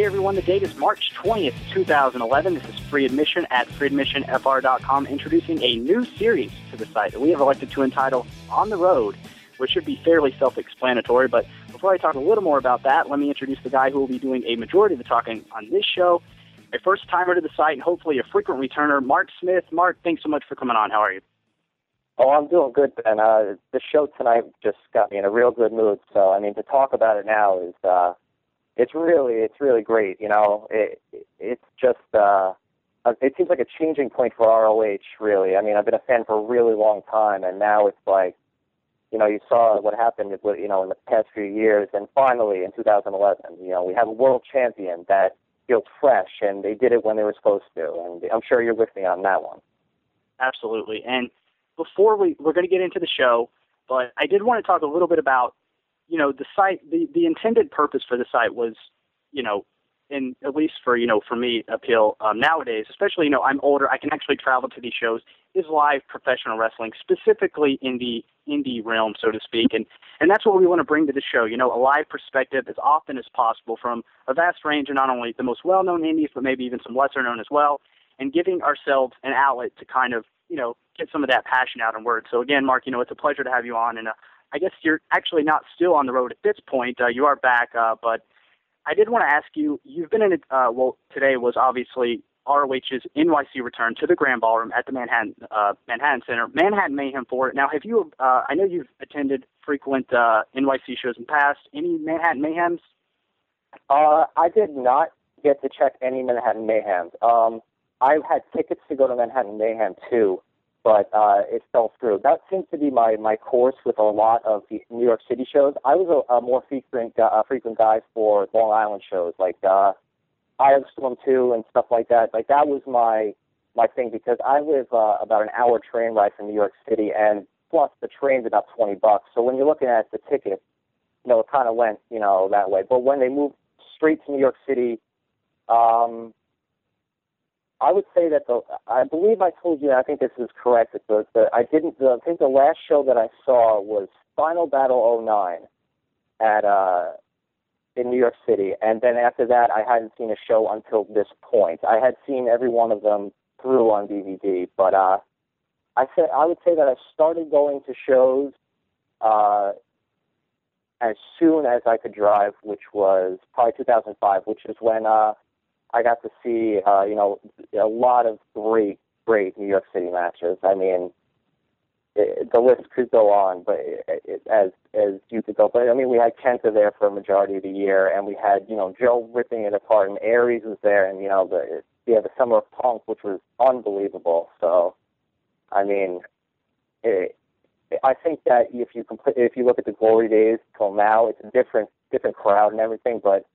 Hey everyone, the date is March 20th, 2011. This is free admission at freeadmissionfr.com, introducing a new series to the site that we have elected to entitle On the Road, which should be fairly self explanatory. But before I talk a little more about that, let me introduce the guy who will be doing a majority of the talking on this show, a first timer to the site and hopefully a frequent returner, Mark Smith. Mark, thanks so much for coming on. How are you? Oh, I'm doing good, Ben. Uh, the show tonight just got me in a real good mood. So, I mean, to talk about it now is uh, it's really it's really great. You know, it it's just uh, it seems like a changing point for ROH. Really, I mean, I've been a fan for a really long time, and now it's like, you know, you saw what happened with you know in the past few years, and finally in 2011, you know, we have a world champion that feels fresh, and they did it when they were supposed to, and I'm sure you're with me on that one. Absolutely, and before we we're going to get into the show, but I did want to talk a little bit about you know, the site, the, the intended purpose for the site was, you know, in at least for you know for me appeal um, nowadays, especially you know I'm older, I can actually travel to these shows. Is live professional wrestling, specifically in the indie realm, so to speak, and and that's what we want to bring to the show. You know, a live perspective as often as possible from a vast range of not only the most well-known indies, but maybe even some lesser known as well, and giving ourselves an outlet to kind of you know get some of that passion out in words. So again, Mark, you know it's a pleasure to have you on, and uh, I guess you're actually not still on the road at this point. Uh, you are back, uh, but I did want to ask you. You've been in it. Uh, well, today was obviously ROH's NYC return to the Grand Ballroom at the Manhattan uh, Manhattan Center, Manhattan Mayhem for it. Now, have you? Uh, I know you've attended frequent uh, NYC shows in the past. Any Manhattan Mayhems? Uh, I did not get to check any Manhattan Mayhems. Um, I had tickets to go to Manhattan Mayhem too, but uh, it fell through. That seems to be my my course with a lot of the New York City shows. I was a, a more frequent uh, frequent guy for Long Island shows, like uh, of Storm Two and stuff like that. Like that was my my thing because I live uh, about an hour train ride from New York City, and plus the train's about twenty bucks. So when you're looking at the ticket, you know, it kind of went you know that way. But when they moved straight to New York City, um, I would say that the I believe I told you I think this is correct that the, I didn't the, I think the last show that I saw was Final Battle 09 at uh in New York City and then after that I hadn't seen a show until this point. I had seen every one of them through on DVD, but uh I said I would say that I started going to shows uh as soon as I could drive, which was probably 2005, which is when uh I got to see, uh, you know, a lot of great, great New York City matches. I mean, it, the list could go on, but it, it, as as you could go. But I mean, we had Kenta there for a majority of the year, and we had you know Joe ripping it apart, and Aries was there, and you know the yeah the Summer of Punk, which was unbelievable. So, I mean, it, I think that if you compl- if you look at the glory days till now, it's a different different crowd and everything, but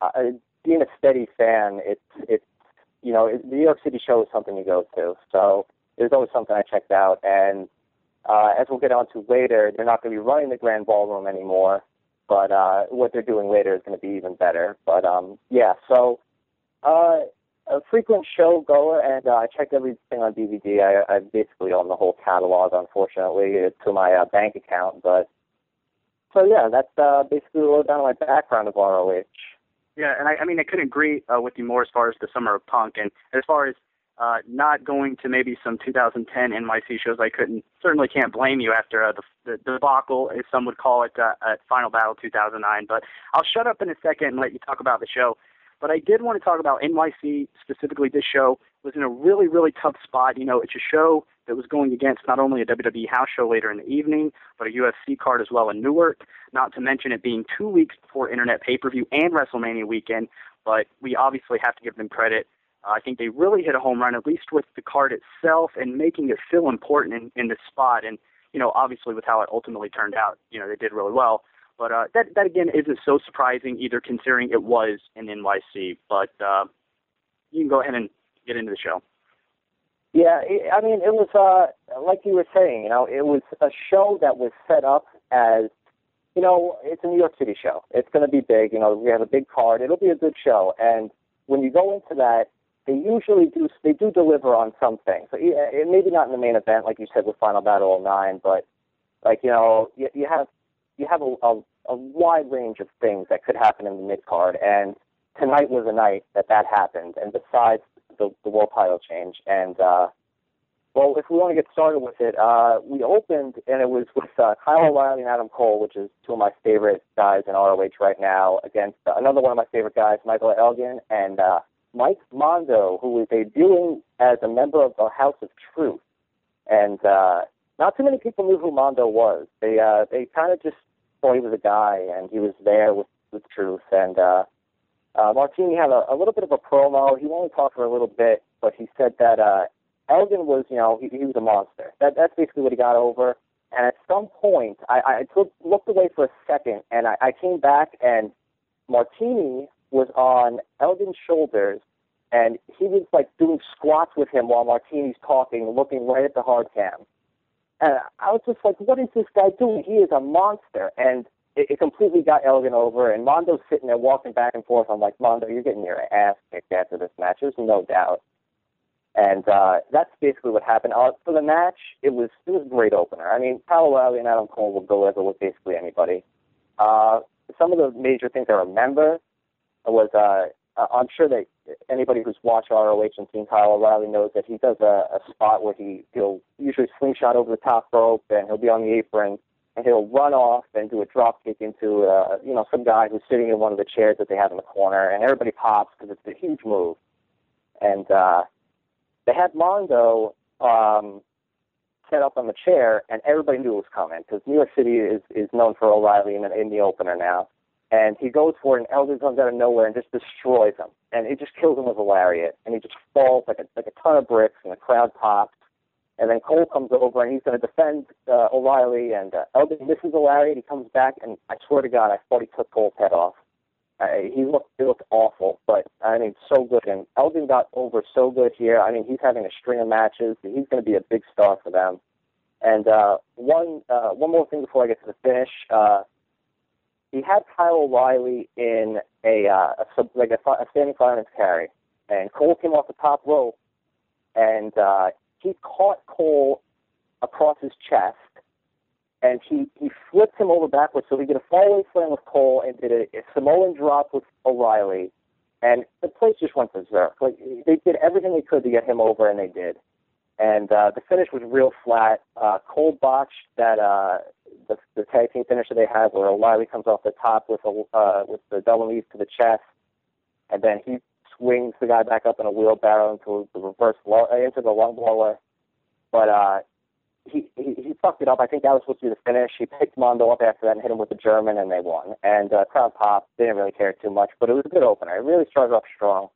uh, being a steady fan, it's it's you know it, the New York City show is something you go to. So there's always something I checked out, and uh, as we'll get on to later, they're not going to be running the Grand Ballroom anymore. But uh, what they're doing later is going to be even better. But um, yeah, so uh, a frequent show goer, and uh, I checked everything on DVD. I, I basically own the whole catalog, unfortunately, to my uh, bank account. But so yeah, that's uh, basically a little down my background of ROH. Yeah, and I, I mean, I couldn't agree uh, with you more as far as the summer of punk, and as far as uh, not going to maybe some 2010 NYC shows, I couldn't certainly can't blame you after uh, the, the debacle, as some would call it, uh, at Final Battle 2009. But I'll shut up in a second and let you talk about the show. But I did want to talk about NYC specifically. This show was in a really, really tough spot. You know, it's a show that was going against not only a WWE house show later in the evening, but a UFC card as well in Newark, not to mention it being two weeks before Internet pay per view and WrestleMania weekend. But we obviously have to give them credit. Uh, I think they really hit a home run, at least with the card itself and making it feel important in, in this spot. And, you know, obviously with how it ultimately turned out, you know, they did really well. But uh, that, that again isn't so surprising either, considering it was in NYC. But uh, you can go ahead and get into the show. Yeah, it, I mean, it was uh, like you were saying. You know, it was a show that was set up as, you know, it's a New York City show. It's going to be big. You know, we have a big card. It'll be a good show. And when you go into that, they usually do they do deliver on something. So it, maybe not in the main event, like you said with Final Battle 09, but like you know, you, you have you have a, a, a wide range of things that could happen in the mid card, and tonight was a night that that happened, and besides the, the world title change. And uh, well, if we want to get started with it, uh, we opened and it was with uh, Kyle O'Reilly and Adam Cole, which is two of my favorite guys in ROH right now, against uh, another one of my favorite guys, Michael Elgin, and uh, Mike Mondo, who was debuting as a member of the House of Truth. And uh, not too many people knew who Mondo was. They uh, they kind of just thought he was a guy, and he was there with with Truth. And uh, uh, Martini had a, a little bit of a promo. He only talked for a little bit, but he said that uh, Elgin was, you know, he, he was a monster. That that's basically what he got over. And at some point, I, I took, looked away for a second, and I, I came back, and Martini was on Elgin's shoulders, and he was like doing squats with him while Martini's talking, looking right at the hard cam. And I was just like, what is this guy doing? He is a monster. And it, it completely got Elgin over, and Mondo's sitting there walking back and forth. I'm like, Mondo, you're getting your ass kicked after this match. There's no doubt. And uh, that's basically what happened. Uh, for the match, it was it was a great opener. I mean, Kyle O'Reilly and Adam Cole will deliver with basically anybody. Uh, some of the major things I remember was uh, I'm sure that anybody who's watched ROH and seen Kyle O'Reilly knows that he does a, a spot where he he'll usually slingshot over the top rope and he'll be on the apron and he'll run off and do a drop kick into uh, you know some guy who's sitting in one of the chairs that they have in the corner and everybody pops because it's a huge move. And uh, they had Mondo um, set up on the chair and everybody knew it was coming because New York City is is known for O'Reilly in, in the opener now and he goes for it, and Elgin comes out of nowhere and just destroys him, and he just kills him with a lariat, and he just falls like a like a ton of bricks, and the crowd pops. And then Cole comes over, and he's going to defend uh, O'Reilly, and uh, Elgin misses a lariat. He comes back, and I swear to God, I thought he took Cole's head off. Uh, he looked he looked awful, but I mean, so good. And Elgin got over so good here. I mean, he's having a string of matches. He's going to be a big star for them. And uh, one uh, one more thing before I get to the finish. Uh, he had Kyle O'Reilly in a, uh, a sub, like a, a standing fireman's carry, and Cole came off the top rope, and uh, he caught Cole across his chest, and he he flipped him over backwards so he did a fallaway slam with Cole and did a, a Samoan drop with O'Reilly, and the place just went berserk. Like they did everything they could to get him over, and they did. And uh, the finish was real flat. Uh, Cole botched that uh, the, the tag team finisher they had, where O'Reilly comes off the top with a uh, with the double knees to the chest, and then he swings the guy back up in a wheelbarrow into the reverse low, uh, into the lung blower. But uh, he, he he fucked it up. I think that was supposed to be the finish. He picked Mondo up after that and hit him with the German, and they won. And uh, crowd pop. Didn't really care too much, but it was a good opener. It really started off strong.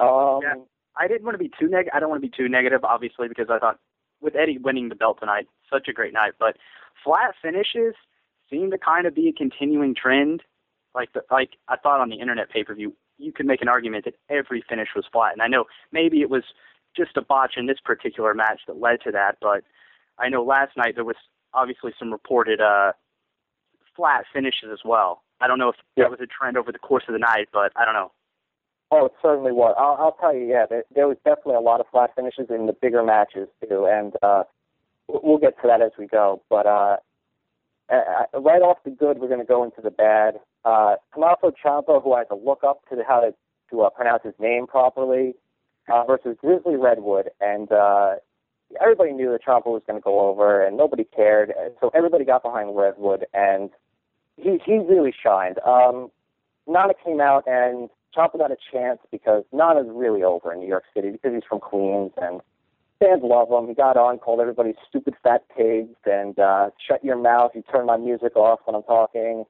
Um, yeah. I didn't want to be too neg. I don't want to be too negative, obviously, because I thought with Eddie winning the belt tonight, such a great night. But flat finishes seem to kind of be a continuing trend. Like the, like I thought on the internet pay per view, you could make an argument that every finish was flat. And I know maybe it was just a botch in this particular match that led to that, but I know last night there was obviously some reported uh, flat finishes as well. I don't know if yeah. that was a trend over the course of the night, but I don't know. Oh, it certainly was. I'll, I'll tell you, yeah, there, there was definitely a lot of flat finishes in the bigger matches too, and uh, we'll get to that as we go. But uh, uh, right off the good, we're going to go into the bad. Uh, Tommaso Ciampa, who I had to look up to how to, to uh, pronounce his name properly, uh, versus Grizzly Redwood, and uh, everybody knew that Ciampa was going to go over, and nobody cared. So everybody got behind Redwood, and he he really shined. Um, Nana came out and Ciampa got a chance because Nana's really over in New York City because he's from Queens and fans love him. He got on, called everybody stupid fat pigs and uh, shut your mouth. You turn my music off when I'm talking.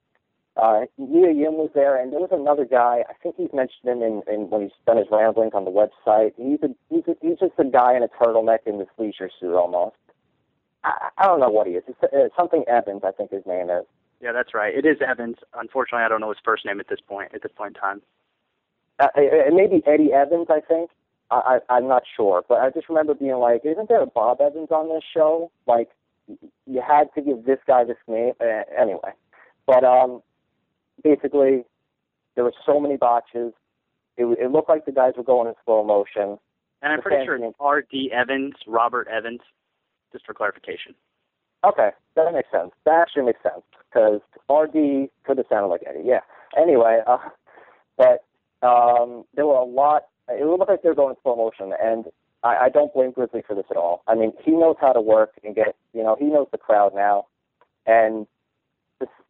Uh, Mia Yim was there, and there was another guy. I think he's mentioned him in, in when he's done his ramblings on the website. He's a, he's a, he's just a guy in a turtleneck in this leisure suit almost. I, I don't know what he is. It's uh, something Evans, I think his name is. Yeah, that's right. It is Evans. Unfortunately, I don't know his first name at this point. At this point in time. Uh, it may be Eddie Evans, I think. I, I, I'm not sure, but I just remember being like, "Isn't there a Bob Evans on this show?" Like, you had to give this guy this name uh, anyway. But um, basically, there were so many botches. It, it looked like the guys were going in slow motion. And I'm The pretty sure it's R.D. Evans, Robert Evans, just for clarification. Okay, that makes sense. That actually makes sense because RD could have sounded like Eddie. Yeah. Anyway, uh, but um, there were a lot. It looked like they were going in slow motion, and I, I don't blame Grizzly for this at all. I mean, he knows how to work and get. You know, he knows the crowd now, and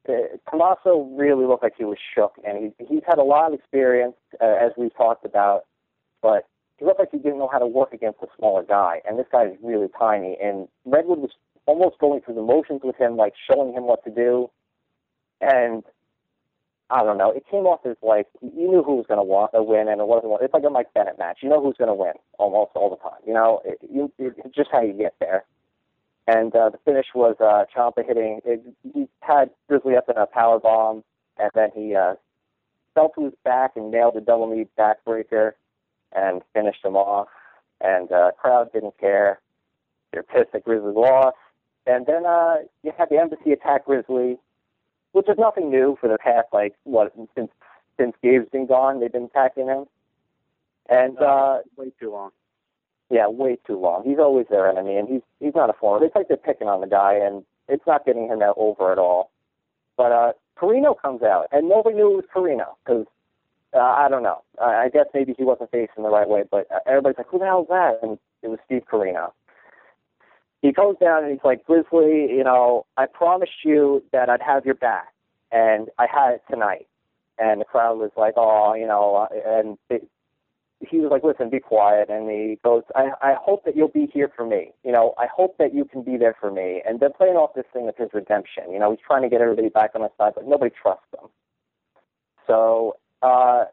this, uh, Tommaso really looked like he was shook, and he he's had a lot of experience, uh, as we've talked about, but he looked like he didn't know how to work against a smaller guy, and this guy is really tiny. And Redwood was almost going through the motions with him, like showing him what to do, and I don't know. It came off as like you knew who was going to uh, win, and it wasn't. It's like a Mike Bennett match. You know who's going to win almost all the time. You know, it, you, it's just how you get there. And uh, the finish was uh, Ciampa hitting. It, he had Grizzly up in a power bomb, and then he uh, fell to his back and nailed a double knee backbreaker, and finished him off. And uh, crowd didn't care. They're pissed that Grizzly lost. And then uh, you had the embassy attack Grizzly which is nothing new for the past like what since since Gabe's been gone, they've been attacking him. And uh, uh way too long. Yeah, way too long. He's always their enemy, and he's he's not a forward. It's like they're picking on the guy, and it's not getting him over at all. But uh Corino comes out, and nobody knew it was Corino because uh, I don't know. I, I guess maybe he wasn't facing the right way, but uh, everybody's like, "Who the hell is that?" And it was Steve Corino he goes down and he's like, Grizzly, you know, I promised you that I'd have your back, and I had it tonight. And the crowd was like, oh, you know, and it, he was like, listen, be quiet. And he goes, I, I hope that you'll be here for me. You know, I hope that you can be there for me. And they're playing off this thing of his redemption. You know, he's trying to get everybody back on his side, but nobody trusts him. So, uh,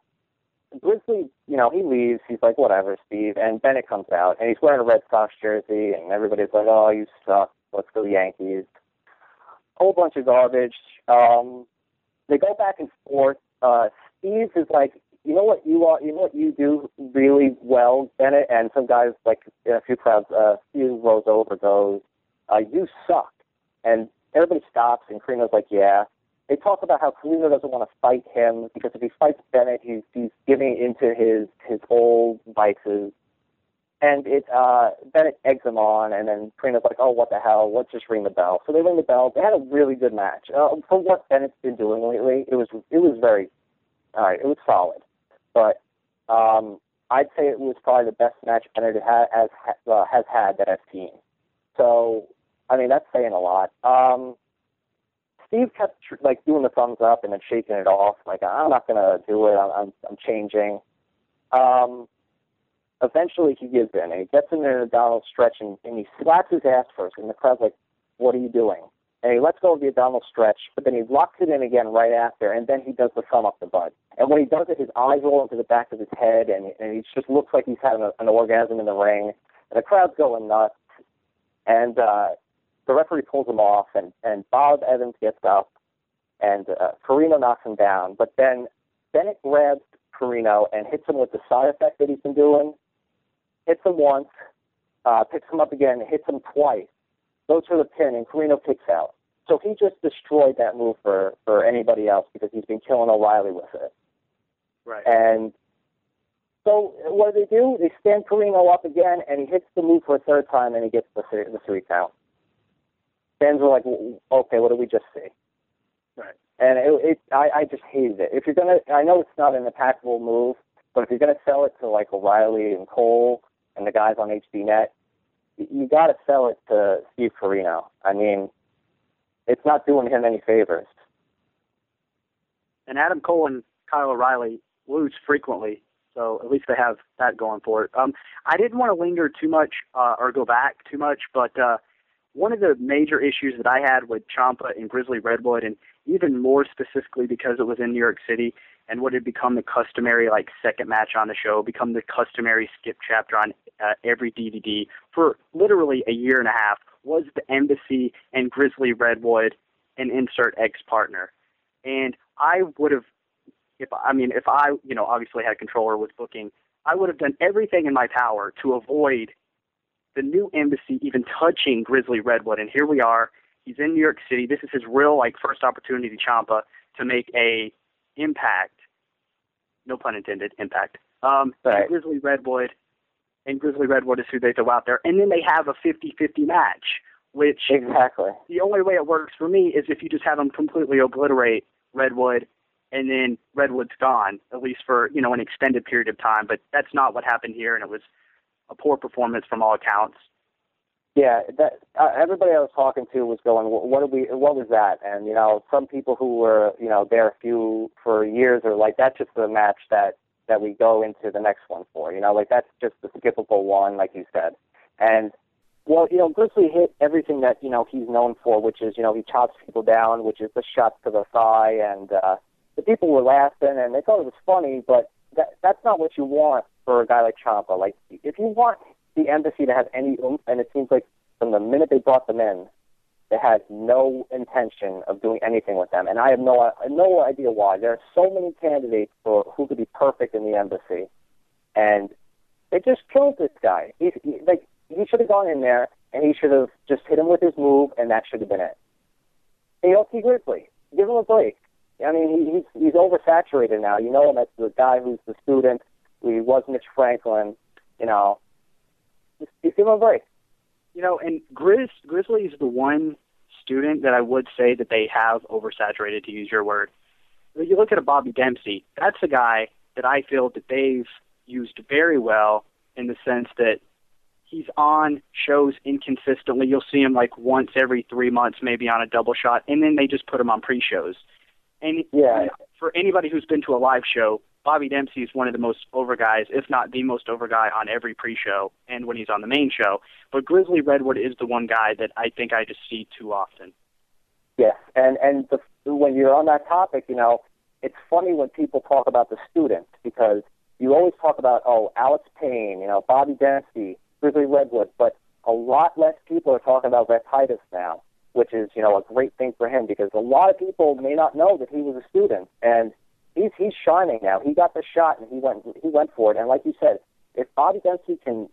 Grizzly, you know, he leaves. He's like, whatever, Steve. And Bennett comes out, and he's wearing a Red Sox jersey, and everybody's like, oh, you suck. Let's go Yankees. Whole bunch of garbage. Um, they go back and forth. Uh, Steve is like, you know what you are, you know what you do really well, Bennett, and some guys like in a few crowds. Uh, Steve rolls over, goes, uh, "You suck," and everybody stops, and Corino's like, "Yeah." they talk about how Corino doesn't want to fight him because if he fights Bennett, he's he's giving into his his old vices. And it uh Bennett eggs him on, and then Corino's like, "Oh, what the hell? Let's just ring the bell." So they ring the bell. They had a really good match. Uh, for what Bennett's been doing lately, it was it was very, all right, it was solid. But um, I'd say it was probably the best match Bennett has has, uh, has had that I've seen. So I mean, that's saying a lot. Um, Steve kept like doing the thumbs up and then shaking it off, like I'm not gonna do it. I'm I'm, I'm changing. Um, eventually, he gives in and he gets in there abdominal stretch and, and he slaps his ass first, and the crowd's like, "What are you doing?" And he lets go of the abdominal stretch, but then he locks it in again right after, and then he does the thumb up the butt. And when he does it, his eyes roll into the back of his head, and, and he just looks like he's having a, an orgasm in the ring. And the crowd's going nuts. And uh, the referee pulls him off, and, and Bob Evans gets up, and uh, Corino knocks him down. But then Bennett grabs Corino and hits him with the side effect that he's been doing. Hits him once, uh, picks him up again, hits him twice. Goes for the pin, and Corino kicks out. So he just destroyed that move for, for anybody else because he's been killing O'Reilly with it. Right. And so what do they do? They stand Corino up again, and he hits the move for a third time, and he gets the, the three count fans were like, okay, what did we just see? Right. And it, it I, I just hated it. If you're gonna, I know it's not an attackable move, but if you're gonna sell it to like O'Reilly and Cole and the guys on HDNet, you got to sell it to Steve Corino. I mean, it's not doing him any favors. And Adam Cole and Kyle O'Reilly lose frequently, so at least they have that going for it. Um, I didn't want to linger too much uh, or go back too much, but uh, one of the major issues that I had with Ciampa and Grizzly Redwood, and even more specifically because it was in New York City and what had become the customary like second match on the show, become the customary skip chapter on uh, every DVD for literally a year and a half, was the Embassy and Grizzly Redwood and insert ex partner. And I would have, if I mean, if I, you know, obviously had control or was booking, I would have done everything in my power to avoid the new embassy even touching Grizzly Redwood. And here we are. He's in New York City. This is his real like first opportunity, to Ciampa to make a impact. No pun intended. Impact. Um, right. Grizzly Redwood, and Grizzly Redwood is who they throw out there, and then they have a 50-50 match. Which exactly the only way it works for me is if you just have them completely obliterate Redwood and then Redwood's gone, at least for you know an extended period of time. But that's not what happened here, and it was a poor performance from all accounts. Yeah, that uh, everybody I was talking to was going, "What did we? What was that?" And you know, some people who were you know there a few for years are like, "That's just the match that that we go into the next one for." You know, like that's just the skippable one, like you said. And well, you know, Grizzly hit everything that you know he's known for, which is you know he chops people down, which is the shots to the thigh, and uh, the people were laughing and they thought it was funny, but that that's not what you want for a guy like Ciampa. Like if you want the embassy to have any oomph, and it seems like from the minute they brought them in, they had no intention of doing anything with them, and I have no no idea why. There are so many candidates for who could be perfect in the embassy, and they just killed this guy. He's he, like he should have gone in there and he should have just hit him with his move, and that should have been it. AOT Grizzly, give him a break. I mean, he, he's he's oversaturated now. You know him as the guy who's the student. He was Mitch Franklin. You know, give him a break. You know, and Grizz Grizzly is the one student that I would say that they have oversaturated, to use your word. When you look at a Bobby Dempsey, that's a guy that I feel that they've used very well in the sense that he's on shows inconsistently. You'll see him like once every three months, maybe on a double shot, and then they just put him on pre-shows. And yeah. for anybody who's been to a live show, Bobby Dempsey is one of the most over guys, if not the most over guy on every pre-show and when he's on the main show. But Grizzly Redwood is the one guy that I think I just see too often. Yes, and and the, when you're on that topic, you know, it's funny when people talk about the students because you always talk about oh Alex Payne, you know, Bobby Dempsey, Grizzly Redwood, but a lot less people are talking about Rhett Titus now, which is you know a great thing for him because a lot of people may not know that he was a student and he's he's shining now. He got the shot and he went he went for it. And like you said, if Bobby Dempsey can,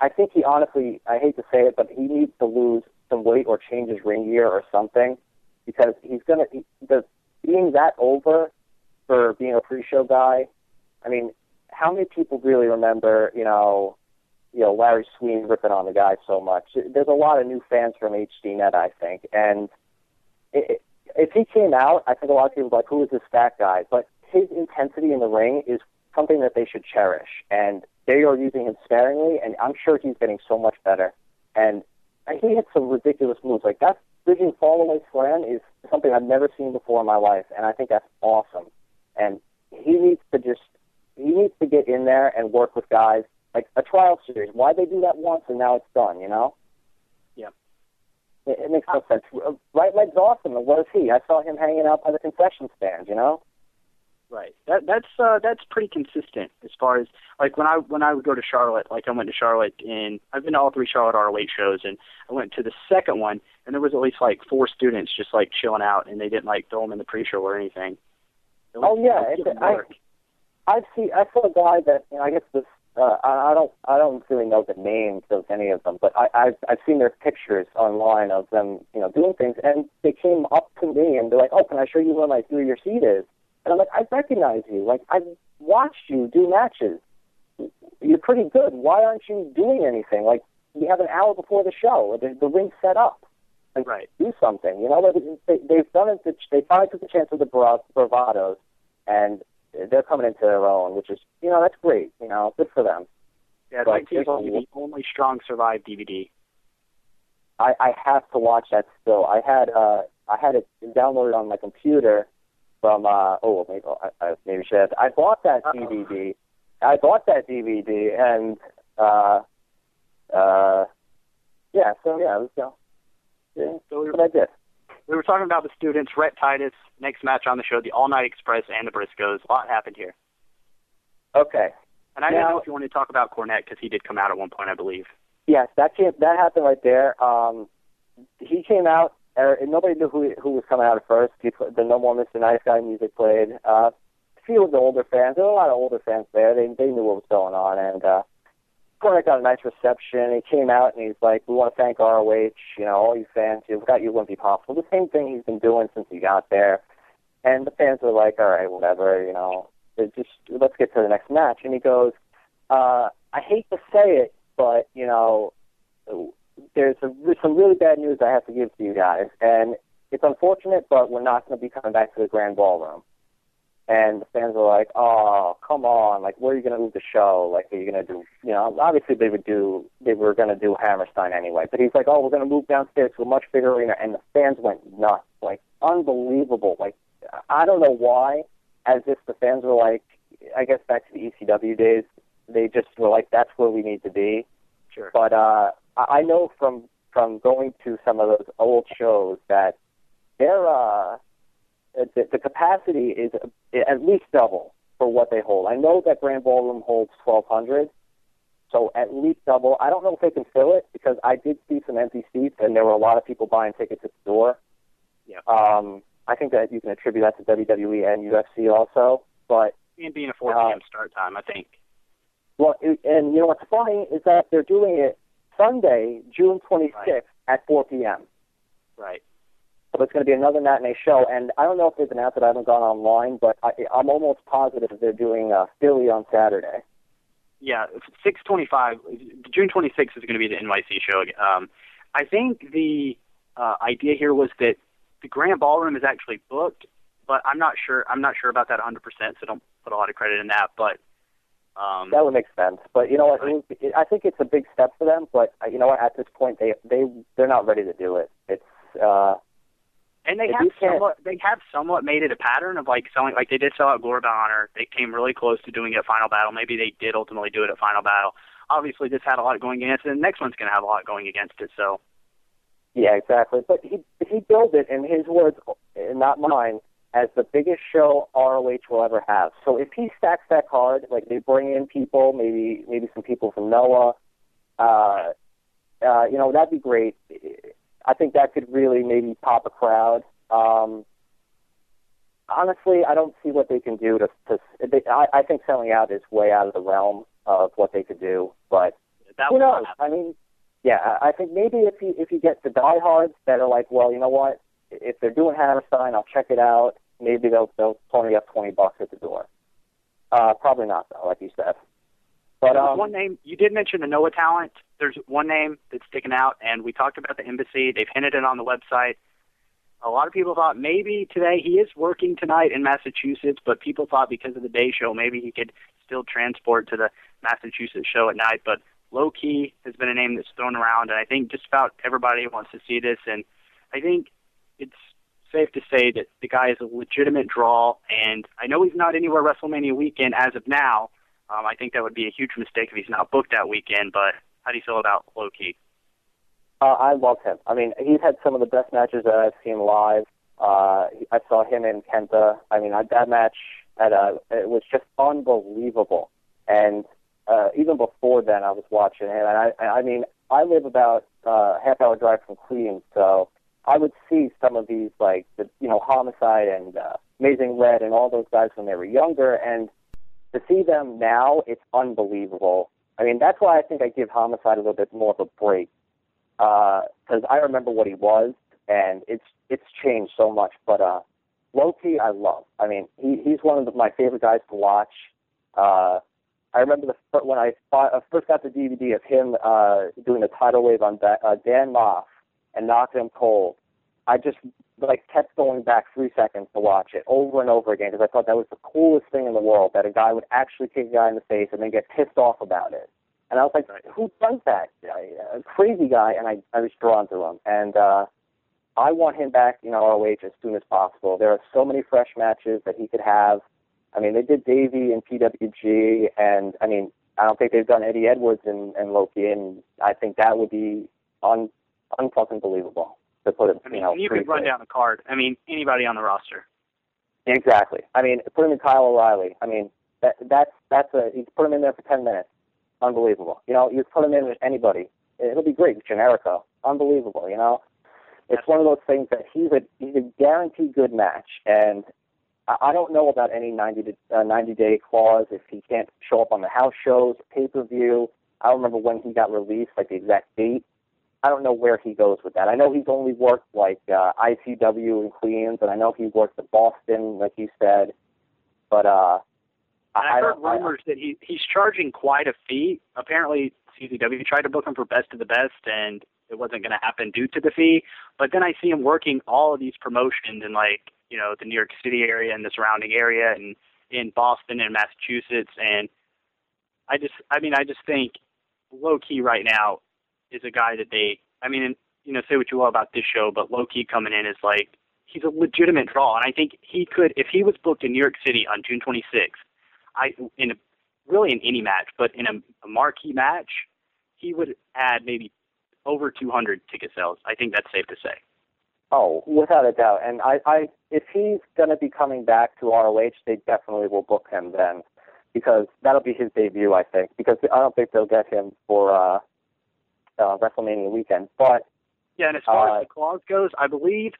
I think he honestly, I hate to say it, but he needs to lose some weight or change his ring gear or something because he's gonna he, the being that over for being a pre-show guy. I mean, how many people really remember, you know, you know Larry Sweeney ripping on the guy so much? There's a lot of new fans from HDNet, I think, and it, if he came out, I think a lot of people be like, who is this fat guy? But his intensity in the ring is something that they should cherish. And they are using him sparingly, and I'm sure he's getting so much better. And he hit some ridiculous moves. Like that bridging fall fallaway slam is something I've never seen before in my life, and I think that's awesome. And he needs to just he needs to get in there and work with guys like a trial series. Why they do that once and now it's done, you know? It, it makes no sense. Right leg's awesome. And what is he? I saw him hanging out by the concession stand. You know. Right. That that's uh that's pretty consistent as far as like when I when I would go to Charlotte, like I went to Charlotte in I've been to all three Charlotte ROH shows and I went to the second one and there was at least like four students just like chilling out and they didn't like throw them in the pre-show or anything. Was, oh yeah, it, I I've seen I saw a guy that you know, I guess this uh, I, I don't I don't really know the names of any of them, but I, I've I've seen their pictures online of them, you know, doing things, and they came up to me and they're like, "Oh, can I show you where my where your seat is?" And I'm like, "I recognize you. Like I've watched you do matches. You're pretty good. Why aren't you doing anything? Like we have an hour before the show. The, the ring's set up. Like, right. Do something. You know, they, they've done it. They finally took the chance of the bravados, and they're coming into their own, which is you know that's great. You know, good for them. Yeah, like the only strong survive DVD. I I have to watch that still. I had uh I had it downloaded on my computer from uh oh maybe I, I maybe should have. I bought that Uh-oh. DVD. I bought that DVD and uh uh yeah so yeah it was you know, yeah, so what I did we were talking about the students, Rhett Titus, next match on the show, the All Night Express and the Briscoes. A lot happened here. Okay. And I now, didn't know if you wanted to talk about Cornette because he did come out at one point, I believe. Yes, that came, that happened right there. Um, he came out, er, and nobody knew who who was coming out at first. He put, the No More Mr. Nice Guy music played. Uh, a few of the older fans, there were a lot of older fans there. They they knew what was going on, and uh, Cornette got a nice reception. He came out and he's like, "We want to thank ROH. You know, all you fans. Without you, it wouldn't be possible." The same thing he's been doing since he got there. And the fans were like, "All right, whatever. You know, just let's get to the next match." And he goes, uh, "I hate to say it, but you know, there's a, some really bad news I have to give to you guys, and it's unfortunate, but we're not going to be coming back to the Grand Ballroom." And the fans were like, "Oh, come on! Like, where are you going to move the show? Like, are you going to do? You know, obviously they would do. They were going to do Hammerstein anyway, but he's like, "Oh, we're going to move downstairs to a much bigger arena," and the fans went nuts, like unbelievable. Like, I don't know why, as if the fans were like, I guess back to the ECW days, they just were like, "That's where we need to be." Sure. But uh, I I know from from going to some of those old shows that they're uh the, the capacity is at least double for what they hold. I know that Grand Ballroom holds 1,200, so at least double. I don't know if they can fill it because I did see some empty seats and there were a lot of people buying tickets at the door. Yeah. Um, I think that you can attribute that to WWE and UFC also, but and being a 4 p.m. Uh, start time, I think. Well, and you know what's funny is that they're doing it Sunday, June 26th right. at 4 p.m. Right. So it's going to be another matinee show, and I don't know if they've announced it. I haven't gone online, but I, I'm almost positive they're doing uh, Philly on Saturday. Yeah, 625. June 26th is going to be the NYC show. Um, I think the uh, idea here was that the Grand Ballroom is actually booked, but I'm not sure. I'm not sure about that 100%, so don't put a lot of credit in that. But um, that would make sense. But you know what? Right. It, I think it's a big step for them. But uh, you know what? At this point, they they they're not ready to do it. It's uh, and they have somewhat they have somewhat made it a pattern of like selling like they did sell out Glory of Honor. They came really close to doing it at Final Battle. Maybe they did ultimately do it at Final Battle. Obviously this had a lot going against it, and the next one's gonna have a lot going against it, so Yeah, exactly. But he he billed it in his words not mine as the biggest show ROH will ever have. So if he stacks that card, like they bring in people, maybe maybe some people from Noah, uh uh, you know, that'd be great I think that could really maybe pop a crowd. Um, honestly, I don't see what they can do to. to they, I, I think selling out is way out of the realm of what they could do. But that who knows? I mean, yeah, I think maybe if you if you get the diehards that are like, well, you know what? If they're doing Hammerstein, I'll check it out. Maybe they'll they'll pony up twenty bucks at the door. Uh, probably not though, like you said. But um, one name you did mention the Noah talent. There's one name that's sticking out, and we talked about the embassy. They've hinted it on the website. A lot of people thought maybe today he is working tonight in Massachusetts, but people thought because of the day show maybe he could still transport to the Massachusetts show at night. But Low Ki has been a name that's thrown around, and I think just about everybody wants to see this. And I think it's safe to say that the guy is a legitimate draw. And I know he's not anywhere WrestleMania weekend as of now, um, I think that would be a huge mistake if he's not booked that weekend. But how do you feel about Low Ki? Uh, I love him. I mean, he's had some of the best matches that I've seen live. Uh, I saw him in Kenta. I mean, that match at a, it was just unbelievable. And uh, even before then, I was watching him. And I, I mean, I live about uh, half hour drive from Queens, so I would see some of these like the you know Homicide and uh, Amazing Red and all those guys when they were younger, and to see them now, it's unbelievable. I mean, that's why I think I give Homicide a little bit more of a break because uh, I remember what he was, and it's it's changed so much. But uh, Low Ki, I love. I mean, he, he's one of the, my favorite guys to watch. Uh, I remember the when I uh, first got the DVD of him uh, doing a tidal wave on da- uh, Dan Maff and knocking him cold. I just like kept going back three seconds to watch it over and over again because I thought that was the coolest thing in the world that a guy would actually kick a guy in the face and then get pissed off about it. And I was like, who does that? A crazy guy, and I I was drawn to him. And uh, I want him back in ROH as soon as possible. There are so many fresh matches that he could have. I mean, they did Davey and PWG, and I mean, I don't think they've done Eddie Edwards and, and Low Ki, and I think that would be un unfucking believable to put it. I mean, you know, you could run down the card. I mean, anybody on the roster. Exactly. I mean, put him in Kyle O'Reilly. I mean, that that's that's a you put him in there for ten minutes. Unbelievable. You know, you put him in with anybody. It'll be great. Generico. Unbelievable. You know, it's one of those things that he's a he's a guaranteed good match, and I, I don't know about any 90 to, uh, 90 day clause if he can't show up on the house shows, pay per view. I don't remember when he got released, like the exact date. I don't know where he goes with that. I know he's only worked like uh, ICW in Queens, and I know he worked at Boston, like you said. But uh, I, I heard rumors I, that he he's charging quite a fee. Apparently, CZW tried to book him for best of the best, and it wasn't going to happen due to the fee. But then I see him working all of these promotions, in like you know the New York City area and the surrounding area, and in Boston and Massachusetts. And I just, I mean, I just think Low Ki right now is a guy that they, I mean, you know, say what you will about this show, but Low Ki coming in is like he's a legitimate draw, and I think he could, if he was booked in New York City on June 26th, I in a, really in any match, but in a, a marquee match, he would add maybe over 200 ticket sales. I think that's safe to say. Oh, without a doubt. And I, I if he's going to be coming back to ROH, they definitely will book him then, because that'll be his debut, I think. Because I don't think they'll get him for uh, uh, WrestleMania weekend. But yeah, and as far uh, as the clause goes, I believe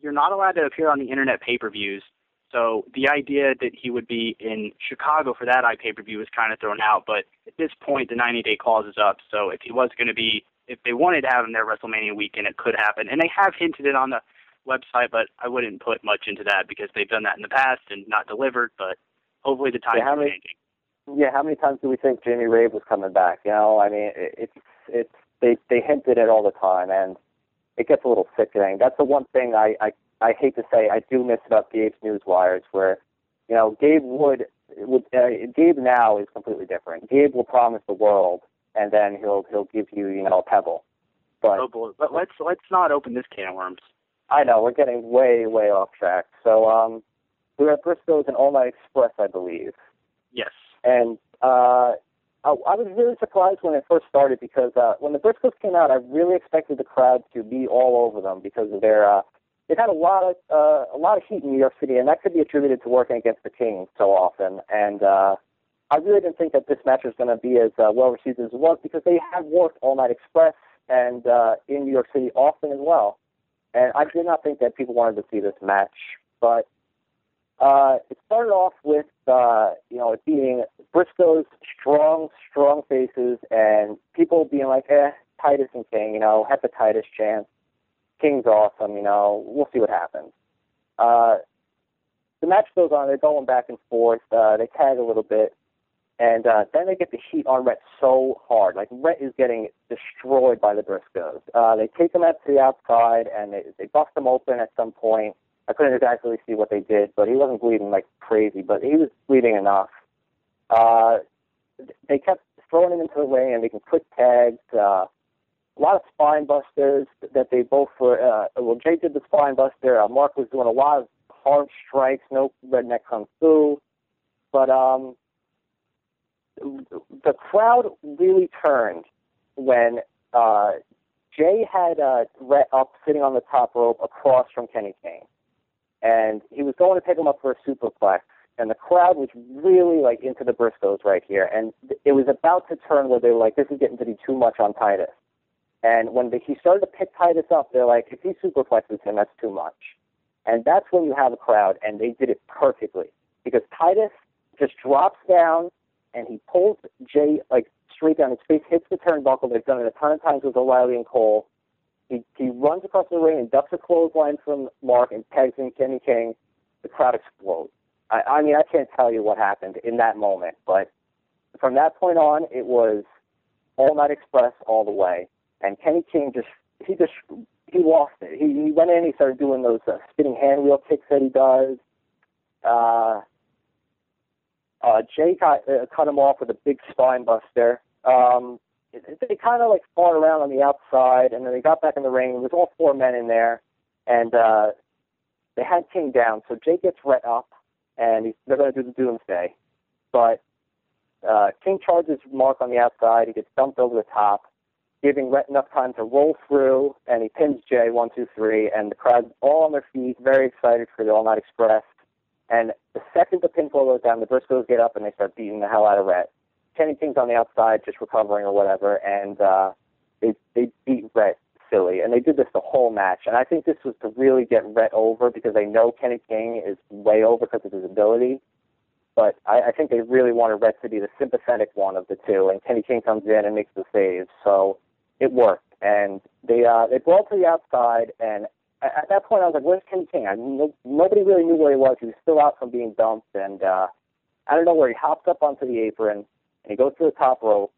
you're not allowed to appear on the internet pay-per-views. So the idea that he would be in Chicago for that pay per view was kind of thrown out. But at this point, the 90-day clause is up. So if he was going to be, if they wanted to have him there WrestleMania weekend, it could happen. And they have hinted it on the website, but I wouldn't put much into that because they've done that in the past and not delivered. But hopefully the time yeah, is many, changing. Yeah, how many times do we think Jimmy Rave was coming back? You know, I mean, it, it's it's they they hinted it all the time, and it gets a little sickening. That's the one thing I I I hate to say I do miss about Gabe's news wires, where you know Gabe would would uh, Gabe now is completely different. Gabe will promise the world, and then he'll he'll give you you know a pebble. But oh boy, but let's let's not open this can of worms. I know we're getting way way off track. So um, we were at Briscoe's and All Night Express, I believe. Yes. And uh, I, was really surprised when it first started because uh, when the Briscoes came out, I really expected the crowd to be all over them because of their. Uh, they've had a lot of uh, a lot of heat in New York City, and that could be attributed to working against the Kings so often. And uh, I really didn't think that this match was going to be as uh, well received as it was because they have worked All Night Express and uh, in New York City often as well. And I did not think that people wanted to see this match, but uh, it started off with uh, you know it being Briscoe's strong, strong faces, and people being like, "Eh, Titus and King, you know, hepatitis chance. King's awesome, you know. We'll see what happens." Uh, the match goes on. They're going back and forth. Uh, they tag a little bit, and uh, then they get the heat on Rhett so hard. Like Rhett is getting destroyed by the Briscoes. Uh, they take him out to the outside, and they they bust him open at some point I couldn't exactly see what they did, but he wasn't bleeding like crazy, but he was bleeding enough. Uh, they kept throwing him into the ring and making quick tags. Uh, a lot of spine busters that they both were. Uh, well, Jay did the spine buster. Uh, Mark was doing a lot of hard strikes, no redneck kung fu. But um, the crowd really turned when uh, Jay had uh, Rhett up sitting on the top rope across from Kenny King and he was going to pick him up for a superplex, and the crowd was really like into the Briscoes right here, and it was about to turn where they were like, this is getting to be too much on Titus. And when the, he started to pick Titus up, they're like, if he superplexes him, that's too much. And that's when you have a crowd, and they did it perfectly because Titus just drops down and he pulls Jay like straight down. His face hits the turnbuckle. They've done it a ton of times with O'Reilly and Cole. He, he runs across the ring and ducks a clothesline from Mark and tags in Kenny King. The crowd explodes. I, I mean, I can't tell you what happened in that moment, but from that point on, it was all night express all the way. And Kenny King just he just he lost it. He, he went in, he started doing those uh, spinning hand wheel kicks that he does. Uh, uh, Jay got, uh, cut him off with a big spine buster. They kind of like fought around on the outside, and then they got back in the ring. There was all four men in there, and uh, they had King down. So Jake gets Rhett up, and he's, they're going to do the Doomsday. But uh, King charges Mark on the outside. He gets dumped over the top, giving Rhett enough time to roll through, and he pins Jay one, two, three, and the crowd's all on their feet, very excited for the All Night Express. And the second the pinfall goes down, the Briscoes get up and they start beating the hell out of Rhett. Kenny King's on the outside, just recovering or whatever, and uh, they they beat Rhett silly, and they did this the whole match. And I think this was to really get Rhett over because they know Kenny King is way over because of his ability. But I, I think they really wanted Rhett to be the sympathetic one of the two, and Kenny King comes in and makes the save, so it worked. And they uh, they brought to the outside, and at, at that point I was like, "Where's Kenny King?" I no, nobody really knew where he was. He was still out from being dumped, and uh, I don't know where he hopped up onto the apron and he goes to the top rope,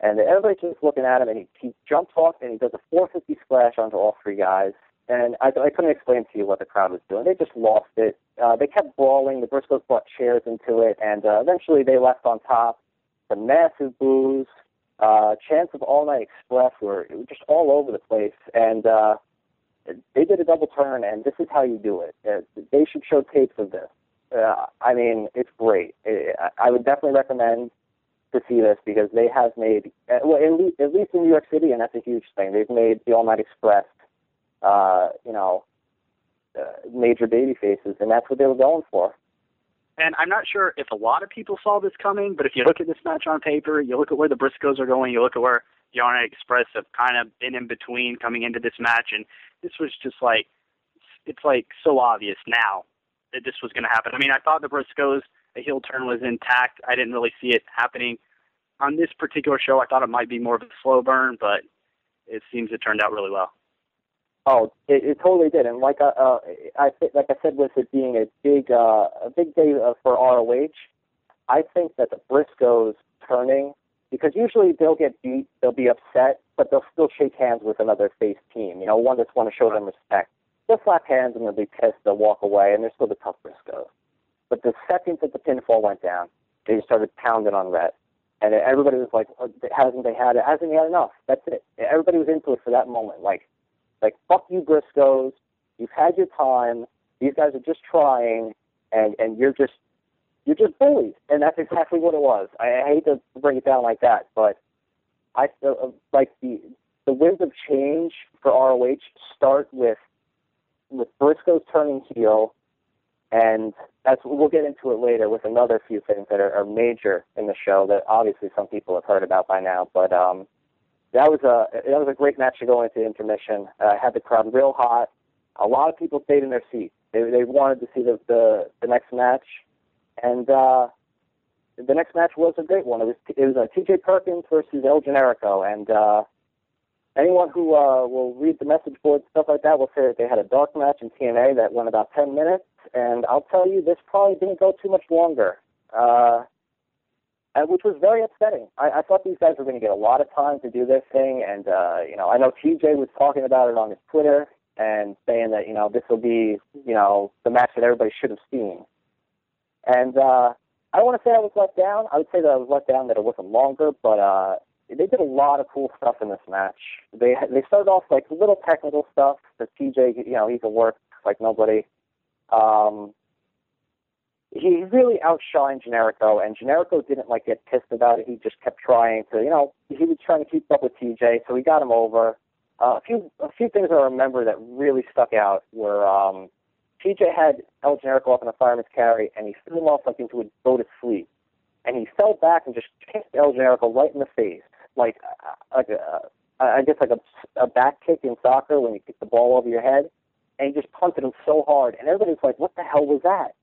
and everybody's just looking at him, and he, he jumps off and he does a 450 splash onto all three guys, and I, I couldn't explain to you what the crowd was doing. They just lost it. Uh, they kept brawling. The Briscoes brought chairs into it, and uh, eventually they left on top. The massive boos, uh, chants of All Night Express were just all over the place, and uh, they did a double turn. And this is how you do it. Uh, they should show tapes of this. Uh, I mean, it's great. It, I would definitely recommend to see this because they have made, uh, well, at least, in New York City, and that's a huge thing. They've made the All Night Express, uh, you know, uh, major baby faces, and that's what they were going for. And I'm not sure if a lot of people saw this coming, but if you look at this match on paper, you look at where the Briscoes are going, you look at where the All Night Express have kind of been in between coming into this match, and this was just like, it's like so obvious now that this was going to happen. I mean, I thought the Briscoes, a heel turn was intact. I didn't really see it happening. On this particular show, I thought it might be more of a slow burn, but it seems it turned out really well. Oh, it, it totally did, and like uh, uh, I like I said, with it being a big uh, a big day uh, for ROH, I think that the Briscoes turning because usually they'll get beat, they'll be upset, but they'll still shake hands with another face team. You know, one that's want to show them respect. They'll slap hands and they'll be pissed. They'll walk away, and they're still the tough Briscoes. But the second that the pinfall went down, they just started pounding on Rhett. And everybody was like, oh, hasn't they had it? Hasn't he had enough? That's it. Everybody was into it for that moment. Like, like, fuck you, Briscoes. You've had your time. These guys are just trying, and and you're just you're just bullies, and that's exactly what it was. I, I hate to bring it down like that, but I feel uh, like the the winds of change for ROH start with with Briscoes turning heel, and as we'll get into it later with another few things that are, are major in the show that obviously some people have heard about by now. But um, that was a that was a great match to go into intermission. Uh, had the crowd real hot. A lot of people stayed in their seats. They they wanted to see the the, the next match, and uh, the next match was a great one. It was it was uh, T.J. Perkins versus El Generico, and uh, anyone who uh, will read the message board stuff like that will say that they had a dark match in TNA that went about ten minutes, and I'll tell you, this probably didn't go too much longer. Uh, which was very upsetting. I, I thought these guys were going to get a lot of time to do this thing, and uh, you know, I know TJ was talking about it on his Twitter and saying that you know this will be you know the match that everybody should have seen. And uh, I don't want to say I was let down. I would say that I was let down that it wasn't longer, but uh, they did a lot of cool stuff in this match. They they started off like little technical stuff that TJ, you know, he can work like nobody. Um, he really outshined Generico, and Generico didn't like get pissed about it. He just kept trying to, you know, he was trying to keep up with TJ, so he got him over. Uh, a few a few things I remember that really stuck out were um, TJ had El Generico up in a fireman's carry, and he threw him off like into a boat of sleep, and he fell back and just kicked El Generico right in the face, like uh, like a, I guess like a, a back kick in soccer when you kick the ball over your head, and he just punted him so hard, and everybody's like, "What the hell was that?"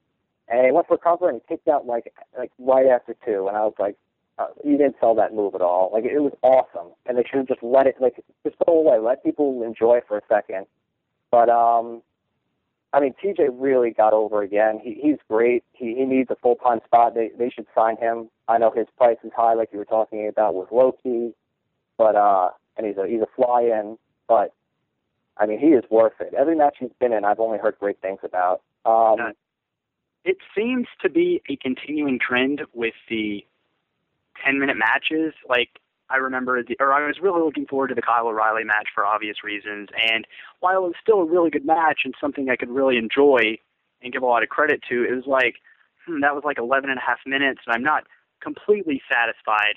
And he went for cover and he kicked out like like right after two, and I was like, uh, you didn't sell that move at all. Like it was awesome, and they should have just let it like just go away, let people enjoy it for a second. But um, I mean, TJ really got over again. He he's great. He he needs a full time spot. They they should sign him. I know his price is high, like you were talking about with Low Ki, but uh, and he's a he's a fly in, but I mean, he is worth it. Every match he's been in, I've only heard great things about. Um, it seems to be a continuing trend with the 10 minute matches. Like, I remember, the, or I was really looking forward to the Kyle O'Reilly match for obvious reasons. And while it was still a really good match and something I could really enjoy and give a lot of credit to, it was like, hmm, that was like 11 and a half minutes, and I'm not completely satisfied.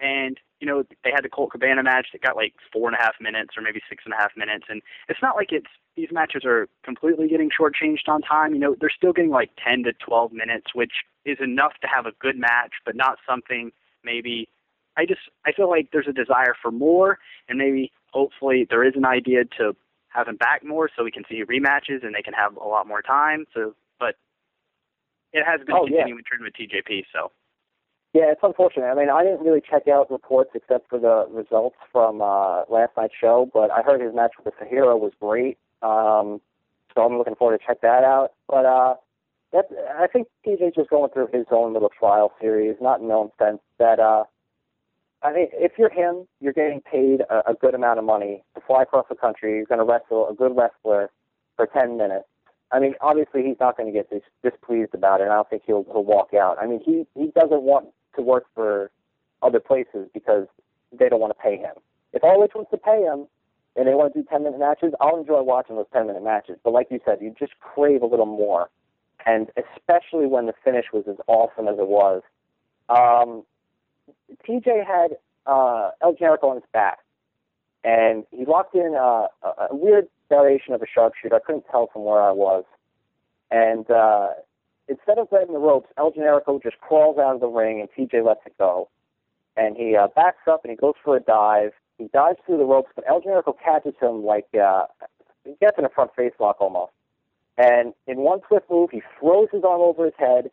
And you know, they had the Colt Cabana match that got like four and a half minutes or maybe six and a half minutes, and it's not like it's these matches are completely getting shortchanged on time. You know, they're still getting like 10 to 12 minutes, which is enough to have a good match, but not something maybe. I just I feel like there's a desire for more, and maybe hopefully there is an idea to have him back more so we can see rematches and they can have a lot more time. So, but it has been oh, continuing yeah. trend with TJP. So. Yeah, it's unfortunate. I mean, I didn't really check out reports except for the results from uh, last night's show, but I heard his match with the Sahiro was great. Um, so I'm looking forward to check that out. But uh, that's, I think TJ's just going through his own little trial series, not in the sense that uh, I mean, if you're him, you're getting paid a, a good amount of money to fly across the country. You're going to wrestle a good wrestler for 10 minutes. I mean, obviously he's not going to get dis- displeased about it. And I don't think he'll he'll walk out. I mean, he he doesn't want to work for other places because they don't want to pay him. If all ROH wants to pay him and they want to do 10 minute matches, I'll enjoy watching those 10 minute matches. But like you said, you just crave a little more. And especially when the finish was as awesome as it was. Um, TJ had uh, El Generico on his back, and he locked in uh, a, a weird variation of a sharpshooter. I couldn't tell from where I was. And uh, instead of letting the ropes, El Generico just crawls out of the ring, and TJ lets it go. And he uh, backs up and he goes for a dive. He dives through the ropes, but El Generico catches him like uh, he gets in a front face lock almost. And in one swift move, he throws his arm over his head.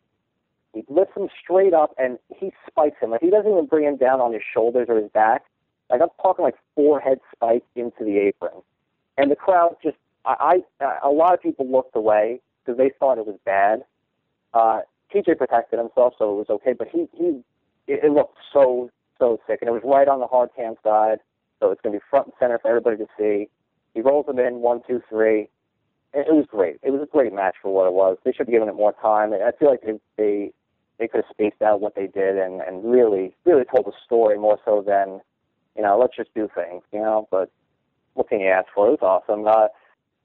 He lifts him straight up, and he spikes him. Like he doesn't even bring him down on his shoulders or his back. Like I'm talking like forehead spike into the apron, and the crowd just I, I a lot of people looked away because they thought it was bad. Uh, TJ protected himself, so it was okay. But he he it, it looked so so sick, and it was right on the hard cam side, so it's going to be front and center for everybody to see. He rolls him in one, two, three. It, it was great. It was a great match for what it was. They should have given it more time. I feel like they they they could have spaced out what they did and and really really told the story more so than you know let's just do things you know. But what can you ask for? It was awesome. Uh,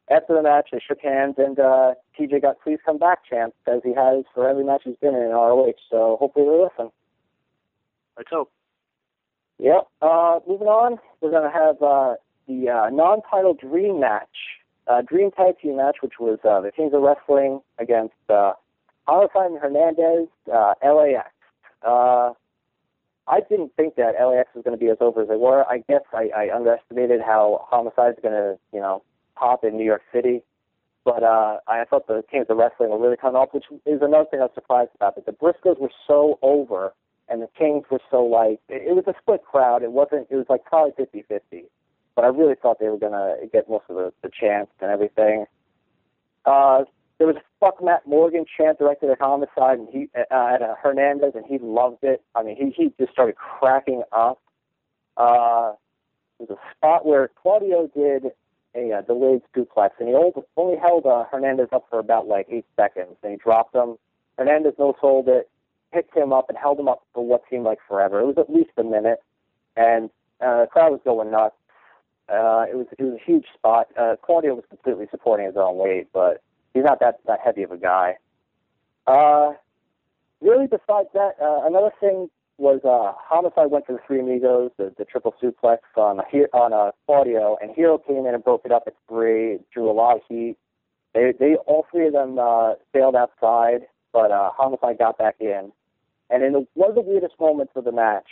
after the match, they shook hands, and uh, TJ got "Please come back" chance as he has for every match he's been in in ROH. So hopefully they listen. Let's hope. Yep. Uh, moving on, we're going to have uh, the uh, non-title Dream match, uh, Dream Tag Team match, which was uh, the Kings of Wrestling against uh, And Hernandez, uh, LAX. Uh, I didn't think that LAX was going to be as over as they were. I guess I, I underestimated how Homicide's going to, you know, pop in New York City. But uh, I thought the Kings of Wrestling were really coming off, which is another thing I was surprised about. That the Briscoes were so over and the Kings were so like it, it was a split crowd. It wasn't. It was like probably fifty fifty. But I really thought they were gonna get most of the, the chants and everything. Uh, there was a fuck Matt Morgan chant directed at Homicide and he uh, at uh, Hernandez, and he loved it. I mean, he he just started cracking up. Uh, there's a spot where Claudio did a uh, delayed suplex, and he only held uh, Hernandez up for about like eight seconds, and he dropped him. Hernandez no sold it, picked him up, and held him up for what seemed like forever. It was at least a minute, and uh, the crowd was going nuts. Uh, it was it was a huge spot. Uh, Claudio was completely supporting his own weight, but he's not that that heavy of a guy. Uh, really, besides that, uh, another thing was uh, Homicide went for the Three Amigos, the, the triple suplex on a, on a Claudio, and Hero came in and broke it up at three, drew a lot of heat. They they all three of them uh, sailed outside, but uh, Homicide got back in. And in the, one of the weirdest moments of the match,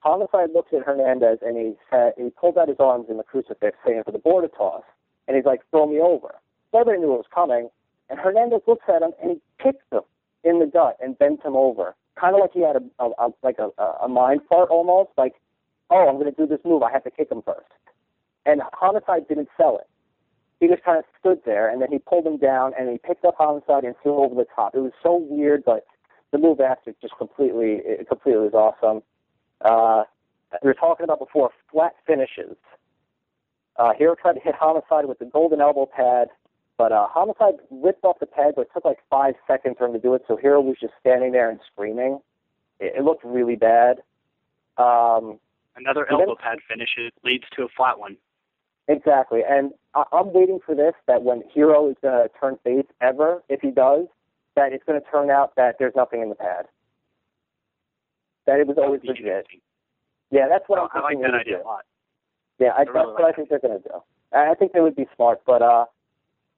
Homicide looks at Hernandez and he said, he pulls out his arms in the crucifix, saying for the border toss, and he's like, "Throw me over." Everybody knew it was coming, and Hernandez looks at him and he kicks him in the gut and bends him over kind of like he had a, a, a like a, a mind fart almost, like, oh, I'm going to do this move. I have to kick him first. And Homicide didn't sell it. He just kind of stood there, and then he pulled him down, and he picked up Homicide and threw him over the top. It was so weird, but the move after just completely, it completely was awesome. Uh, we were talking about before flat finishes. Uh, Hero tried to hit Homicide with the golden elbow pad, but uh, Homicide ripped off the pad, but it took like five seconds for him to do it. So Hero was just standing there and screaming. It, it looked really bad. Um, Another elbow then, pad finish leads to a flat one. Exactly, and I, I'm waiting for this. That when Hero is going to turn face ever, if he does, that it's going to turn out that there's nothing in the pad. That it was always legit. Yeah, that's what oh, I'm thinking. I like that idea a lot. Yeah, I, I really that's like what I think they're going to do. I think they would be smart, but uh,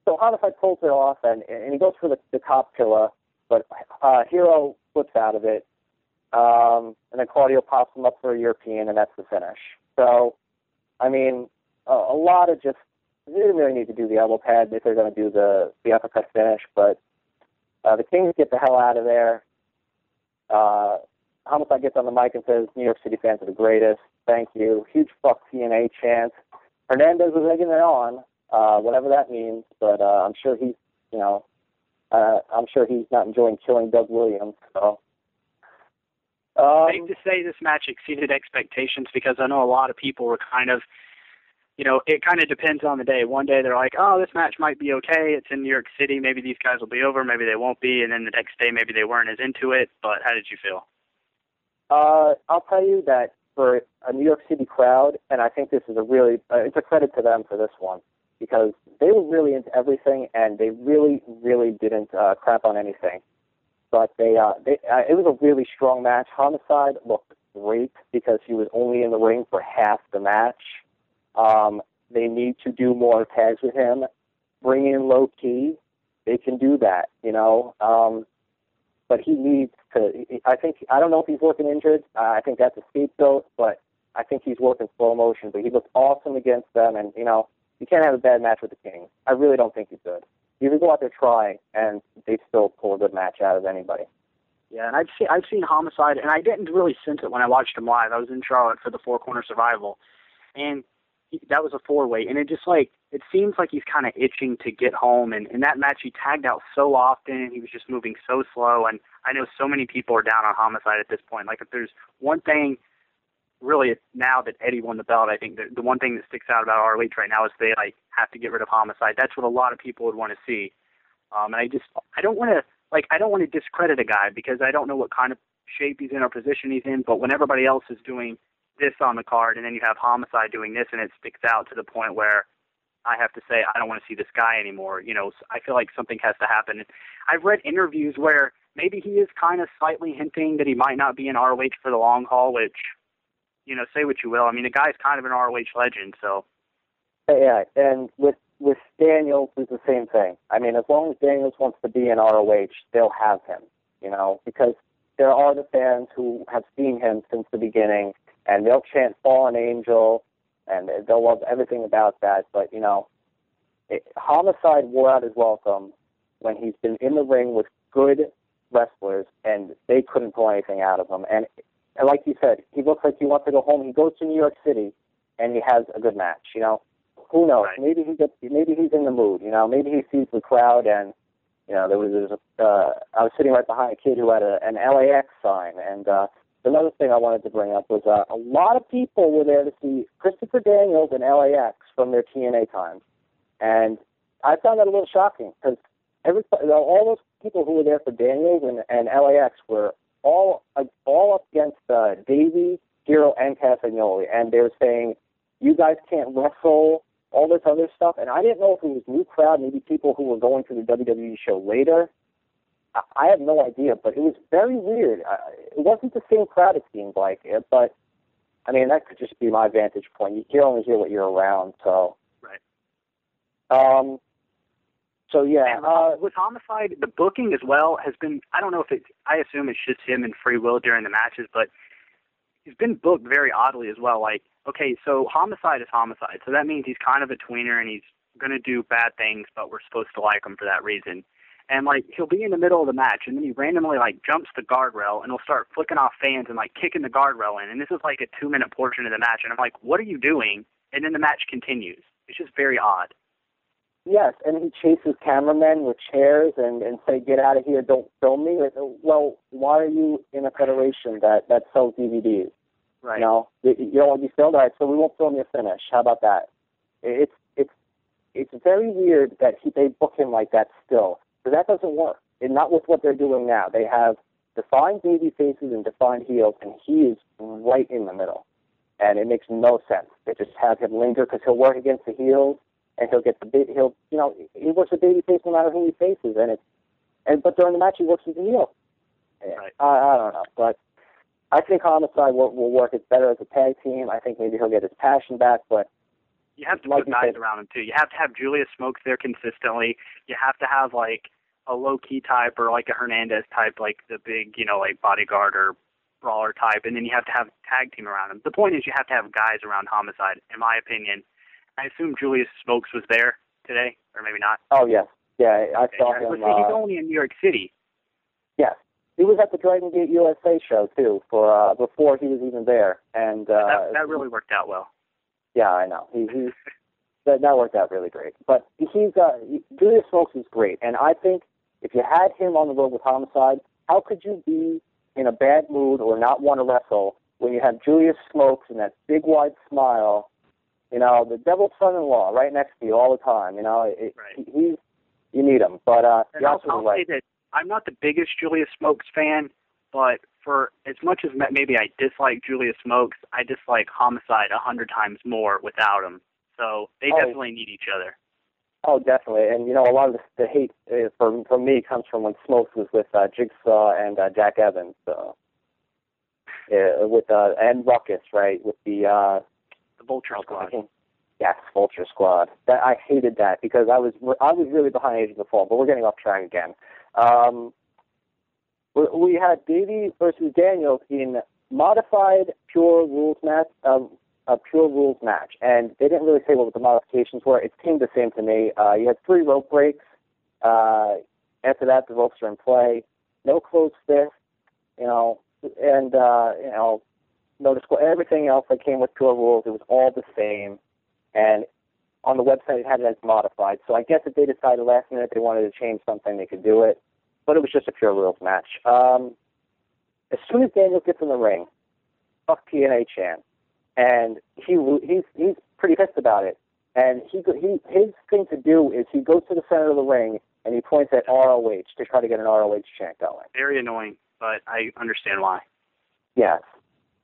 so Homicide pulls it off, and and he goes for the, the Cop Killa, but uh, Hero flips out of it, um, and then Claudio pops him up for a European, and that's the finish. So, I mean, a, a lot of just they didn't really need to do the elbow pad if they're going to do the the uppercut finish, but uh, the Kings get the hell out of there. Uh, Homicide gets on the mic and says, "New York City fans are the greatest. Thank you." Huge fuck TNA chant. Hernandez was egging it on, uh, whatever that means. But uh, I'm sure he's, you know, uh, I'm sure he's not enjoying killing Doug Williams. So, Um, safe to say this match exceeded expectations because I know a lot of people were kind of, you know, it kind of depends on the day. One day they're like, oh, this match might be okay. It's in New York City. Maybe these guys will be over. Maybe they won't be. And then the next day, maybe they weren't as into it. But how did you feel? Uh, I'll tell you that for a New York City crowd, and I think this is a really, uh, it's a credit to them for this one because they were really into everything and they really, really didn't uh, crap on anything. But they, uh, they, uh, it was a really strong match. Homicide looked great because he was only in the ring for half the match. Um, they need to do more tags with him. Bring in Low Ki. They can do that, you know. Um, but he needs to. I think I don't know if he's working injured. Uh, I think that's a scapegoat, but I think he's working slow motion. But he looked awesome against them, and you know you can't have a bad match with the King. I really don't think he could. You can go out there try, and they still pull a good match out of anybody. Yeah, and I've seen I've seen Homicide, and I didn't really sense it when I watched him live. I was in Charlotte for the Four Corner Survival, and he, that was a four way, and it just like it seems like he's kind of itching to get home. And in that match, he tagged out so often, he was just moving so slow. And I know so many people are down on Homicide at this point. Like if there's one thing, really now that Eddie won the belt, I think the, the one thing that sticks out about ROH right now is they like have to get rid of Homicide. That's what a lot of people would want to see. Um, and I just I don't want to like I don't want to discredit a guy because I don't know what kind of shape he's in or position he's in. But when everybody else is doing this on the card, and then you have Homicide doing this, and it sticks out to the point where I have to say I don't want to see this guy anymore. You know, I feel like something has to happen. I've read interviews where maybe he is kind of slightly hinting that he might not be in ROH for the long haul, which, you know, say what you will. I mean, the guy's kind of an ROH legend, so. Yeah, and with with Daniels is the same thing. I mean, as long as Daniels wants to be in ROH, they'll have him. You know, because there are the fans who have seen him since the beginning, and they'll chant "Fallen Angel," and they'll love everything about that. But you know, it, Homicide wore out his welcome when he's been in the ring with good wrestlers, and they couldn't pull anything out of him. And, and like you said, he looks like he wants to go home. He goes to New York City, and he has a good match. You know, who knows? Right. Maybe he gets. Maybe he's in the mood. You know, maybe he sees the crowd and. You know, there was, there was a, uh, I was sitting right behind a kid who had a, an LAX sign, and uh, another thing I wanted to bring up was uh, a lot of people were there to see Christopher Daniels and LAX from their TNA times, and I found that a little shocking because everybody, all those people who were there for Daniels and, and LAX were all uh, all up against uh, Davey, Hero, and Castagnoli, and they were saying, "You guys can't wrestle." All this other stuff, and I didn't know if it was new crowd, maybe people who were going to the WWE show later, I have no idea, but it was very weird. Uh, it wasn't the same crowd, it seemed like it, but I mean, that could just be my vantage point. You can only hear what you're around, so. Right. Um. So yeah, And uh, with Homicide, the booking as well has been. I don't know if it's. I assume it's just him and Free Will during the matches, but he's been booked very oddly as well. Like, okay, so Homicide is Homicide, so that means he's kind of a tweener and he's going to do bad things, but we're supposed to like him for that reason. And like he'll be in the middle of the match, and then he randomly like jumps the guardrail, and he'll start flicking off fans and like kicking the guardrail in. And this is like a two minute portion of the match, and I'm like, what are you doing? And then the match continues. It's just very odd. Yes, and he chases cameramen with chairs and and say, "Get out of here! Don't film me." Like, Well, why are you in a federation that that sells DVDs? Right. You know, you, don't want to be filmed. All right, so we won't film your finish. How about that? It's it's it's very weird that he, they book him like that still, because that doesn't work. And not with what they're doing now. They have defined baby faces and defined heels, and he is right in the middle. And it makes no sense. They just have him linger because he'll work against the heels, and he'll get the big. He'll you know he works a baby face no matter who he faces, and it's and but during the match he works as a heel. Right. I, I don't know, but I think Homicide will, will work it better as a tag team. I think maybe he'll get his passion back, but You have to Like put guys said- around him too. You have to have Julius Smokes there consistently. You have to have like a Low Ki type or like a Hernandez type, like the big, you know, like bodyguard or brawler type, and then you have to have tag team around him. The point is you have to have guys around Homicide, in my opinion. I assume Julius Smokes was there today, or maybe not. oh yes, yeah, I Okay, saw yeah, him. see, he's Uh, only in New York City. yes, he was at the Dragon Gate USA show too for uh, before he was even there, and uh, that, that really worked out well. Yeah, I know. He, he that that worked out really great. But he's uh, Julius Smokes is great, and I think if you had him on the road with Homicide, how could you be in a bad mood or not want to wrestle when you have Julius Smokes and that big wide smile, you know, the devil's son-in-law right next to you all the time. You know, it, Right. he's you need him. But uh, And I'll, I'll right. say that I'm not the biggest Julius Smokes fan, but for as much as maybe I dislike Julius Smokes, I dislike Homicide a hundred times more without him. So they Oh. definitely need each other. Oh, definitely. And you know, a lot of the, the hate uh, from from me comes from when Smokes was with uh, Jigsaw and uh, Jack Evans. So, uh, with uh, and Ruckus, right? With the uh, The Vulture Squad. Yes, Vulture Squad. That I hated that because I was I was really behind Age of the Fall, but we're getting off track again. Um, we, we had Davey versus Daniels in modified pure rules match, um, a pure rules match, and they didn't really say what the modifications were. It seemed the same to me. Uh, you had three rope breaks. Uh, after that, the ropes are in play. No closed fist, you know, and uh, you know, no disqu- everything else that came with pure rules. It was all the same and on the website it had it as modified. So I guess if they decided last minute they wanted to change something, they could do it. But it was just a pure rules match. Um, as soon as Daniel gets in the ring, fuck TNA Chan, and he he's he's pretty pissed about it. And he he his thing to do is he goes to the center of the ring and he points at ROH to try to get an ROH chant going. Very annoying, but I understand why. Yes.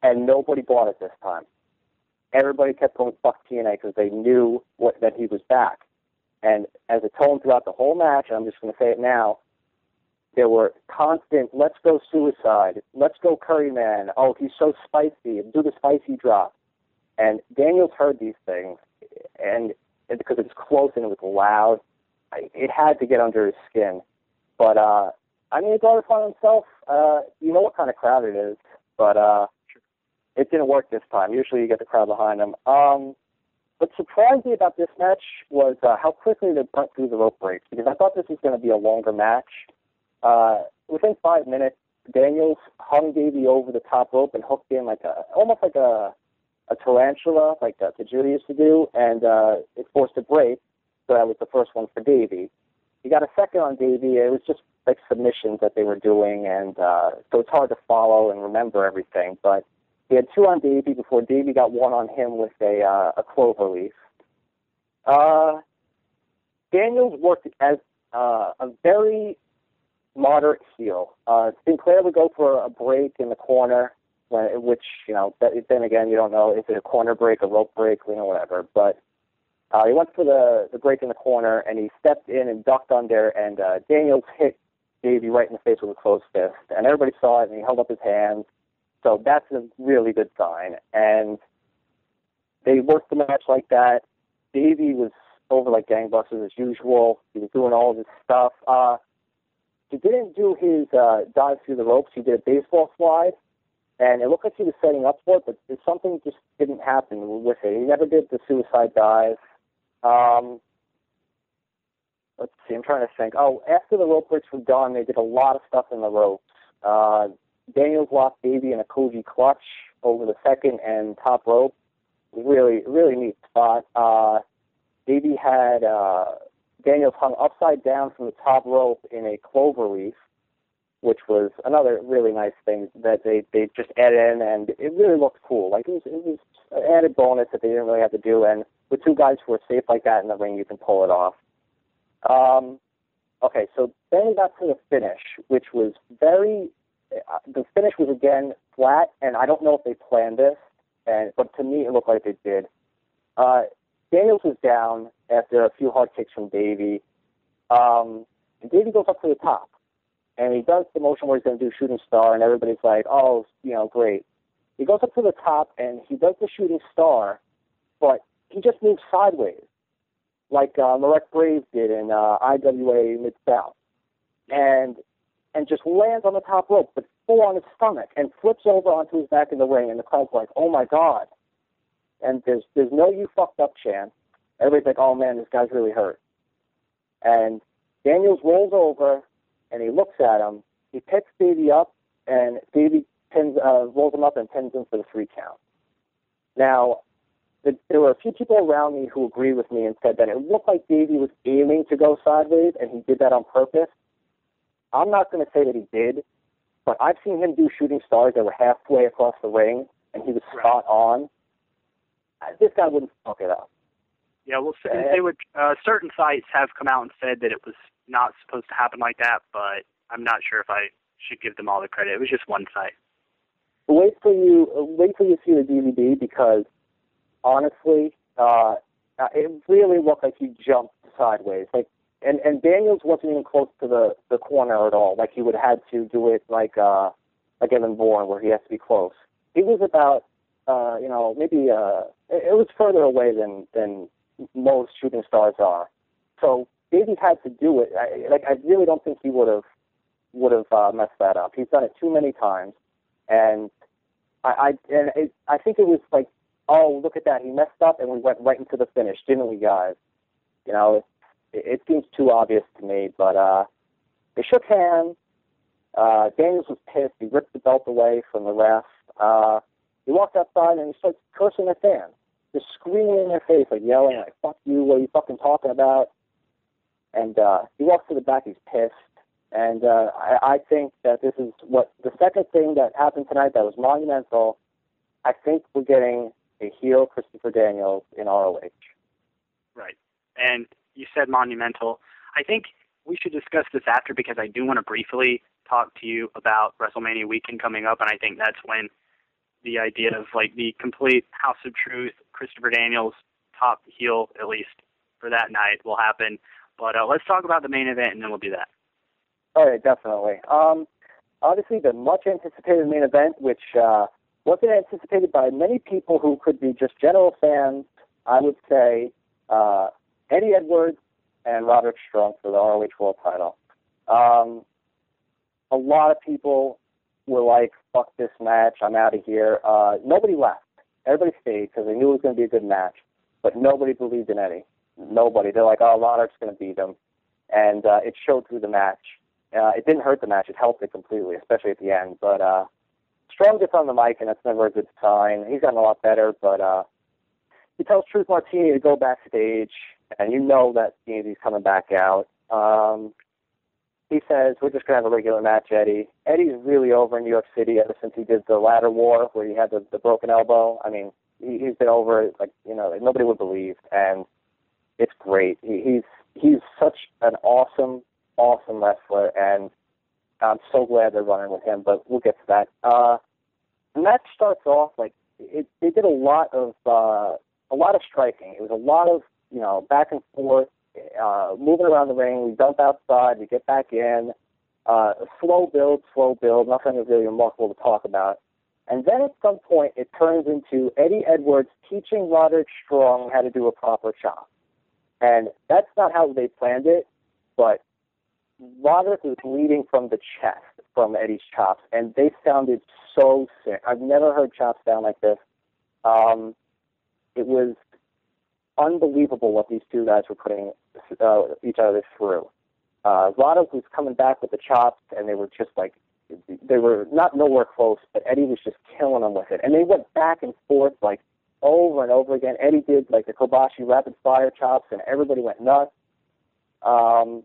And nobody bought it this time. Everybody kept going fuck TNA because they knew what, that he was back. And as a tone throughout the whole match, I'm just going to say it now, there were constant, let's go suicide, let's go Curry Man, oh, he's so spicy, do the spicy drop. And Daniels heard these things, and, and because it was close and it was loud, I, it had to get under his skin. But, uh, I mean, he brought it upon himself. Uh, you know what kind of crowd it is, but, uh, it didn't work this time. Usually you get the crowd behind them. Um, what surprised me about this match was uh, how quickly they burnt through the rope breaks because I thought this was going to be a longer match. Uh, within five minutes, Daniels hung Davey over the top rope and hooked in like a almost like a a tarantula, like uh, Tajiri used to do, and uh, it forced a break. So that was the first one for Davey. He got a second on Davey. It was just like submissions that they were doing, and uh, so it's hard to follow and remember everything. But he had two on Davey before Davey got one on him with a uh, a clover leaf. Uh, Daniels worked as uh, a very moderate heel. Uh, Sinclair would go for a break in the corner, when, which you know, that, then again, you don't know is it a corner break, a rope break, you know, whatever. But uh, he went for the the break in the corner, and he stepped in and ducked under, and uh, Daniels hit Davey right in the face with a closed fist, and everybody saw it, and he held up his hands. So that's a really good sign. And they worked the match like that. Davey was over like gangbusters as usual. He was doing all this stuff. Uh, he didn't do his uh, dive through the ropes. He did a baseball slide, and it looked like he was setting up for it, but something just didn't happen with it. He never did the suicide dive. Um, let's see, I'm trying to think. Oh, after the rope breaks were done, they did a lot of stuff in the ropes. Uh, Daniels locked Davey in a Koji clutch over the second and top rope. Really, really neat spot. Uh, had uh, Daniels hung upside down from the top rope in a clover leaf, which was another really nice thing that they they just added in, and it really looked cool. Like it was it was an added bonus that they didn't really have to do. And with two guys who are safe like that in the ring, you can pull it off. Um, okay, so then we got to the finish, which was very the finish was again flat, and I don't know if they planned this, and but to me it looked like they did. Uh, Daniels was down after a few hard kicks from Davey. Um, and Davey goes up to the top, and he does the motion where he's going to do shooting star, and everybody's like, "Oh, you know, great." He goes up to the top, and he does the shooting star, but he just moves sideways, like uh, Marek Brave did in uh, IWA Mid South, and and just lands on the top rope, but full on his stomach, and flips over onto his back in the ring, and the crowd's like, "Oh my god!" And there's there's no "you fucked up" chant. Everybody's like, "Oh man, this guy's really hurt." And Daniels rolls over, and he looks at him. He picks Davey up, and Davey pins uh, rolls him up and pins him for the three count. Now, the, there were a few people around me who agreed with me and said that it looked like Davey was aiming to go sideways, and he did that on purpose. I'm not going to say that he did, but I've seen him do shooting stars that were halfway across the ring, and he was spot on. This guy wouldn't fuck it up. Yeah, well, Uh, they would. Uh, certain sites have come out and said that it was not supposed to happen like that, but I'm not sure if I should give them all the credit. It was just one site. Wait till you wait till you see the DVD because honestly, uh, uh, it really looked like he jumped sideways. Like, and and Daniels wasn't even close to the the corner at all. Like he would have had to do it like uh like Evan Bourne, where he has to be close. He was about uh you know maybe uh it, was further away than than most shooting stars are. So Davey had to do it. I, like I really don't think he would have would have uh, messed that up. He's done it too many times, and I, I and it, I think it was like, oh, look at that, he messed up, and we went right into the finish, didn't we, guys? You know, it, seems too obvious to me, but uh, they shook hands. Uh, Daniels was pissed. He ripped the belt away from the ref. Uh, he walked outside and he starts cursing at fans, just screaming in their face, like yelling, like "fuck you! What are you fucking talking about?" And uh, he walks to the back. He's pissed. And uh, I, I think that this is what the second thing that happened tonight that was monumental. I think we're getting a heel Christopher Daniels in ROH. Right. And you said monumental. I think we should discuss this after because I do want to briefly talk to you about WrestleMania weekend coming up, and I think that's when the idea of like the complete House of Truth, Christopher Daniels top heel at least for that night will happen. But uh, let's talk about the main event, and then we'll do that. All right, definitely. Um, obviously, the much anticipated main event, which uh, wasn't anticipated by many people who could be just general fans, I would say uh, Eddie Edwards and Roderick Strong for the ROH World Title. Um, a lot of people were like, "Fuck this match! I'm out of here." Uh, nobody left. Everybody stayed because they knew it was going to be a good match, but nobody believed in Eddie. Nobody. They're like, "Oh, Roderick's going to beat him," and uh, it showed through the match. Uh, it didn't hurt the match; it helped it completely, especially at the end. But uh, Strong gets on the mic, and that's never a good sign. He's gotten a lot better, but uh, he tells Truth Martini to go backstage, and you know that he's coming back out. Um, he says, "We're just gonna have a regular match, Eddie." Eddie's really over in New York City ever since he did the ladder war, where he had the, the broken elbow. I mean, he, he's been over like you know nobody would believe, and it's great. He, he's he's such an awesome, awesome wrestler, and I'm so glad they're running with him. But we'll get to that. Uh, the match starts off like it. They did a lot of uh, a lot of striking. It was a lot of you know back and forth, uh, moving around the ring. We dump outside, we get back in. Uh, slow build, slow build. Nothing really remarkable to talk about. And then at some point, it turns into Eddie Edwards teaching Roderick Strong how to do a proper chop. And that's not how they planned it, but Roderick was bleeding from the chest from Eddie's chops, and they sounded so sick. I've never heard chops sound like this. Um, it was unbelievable what these two guys were putting uh, each other through. Uh, Roderick was coming back with the chops, and they were just like they were not nowhere close, but Eddie was just killing them with it. And they went back and forth like over and over again. Eddie did like the Kobashi rapid fire chops, and everybody went nuts. Um,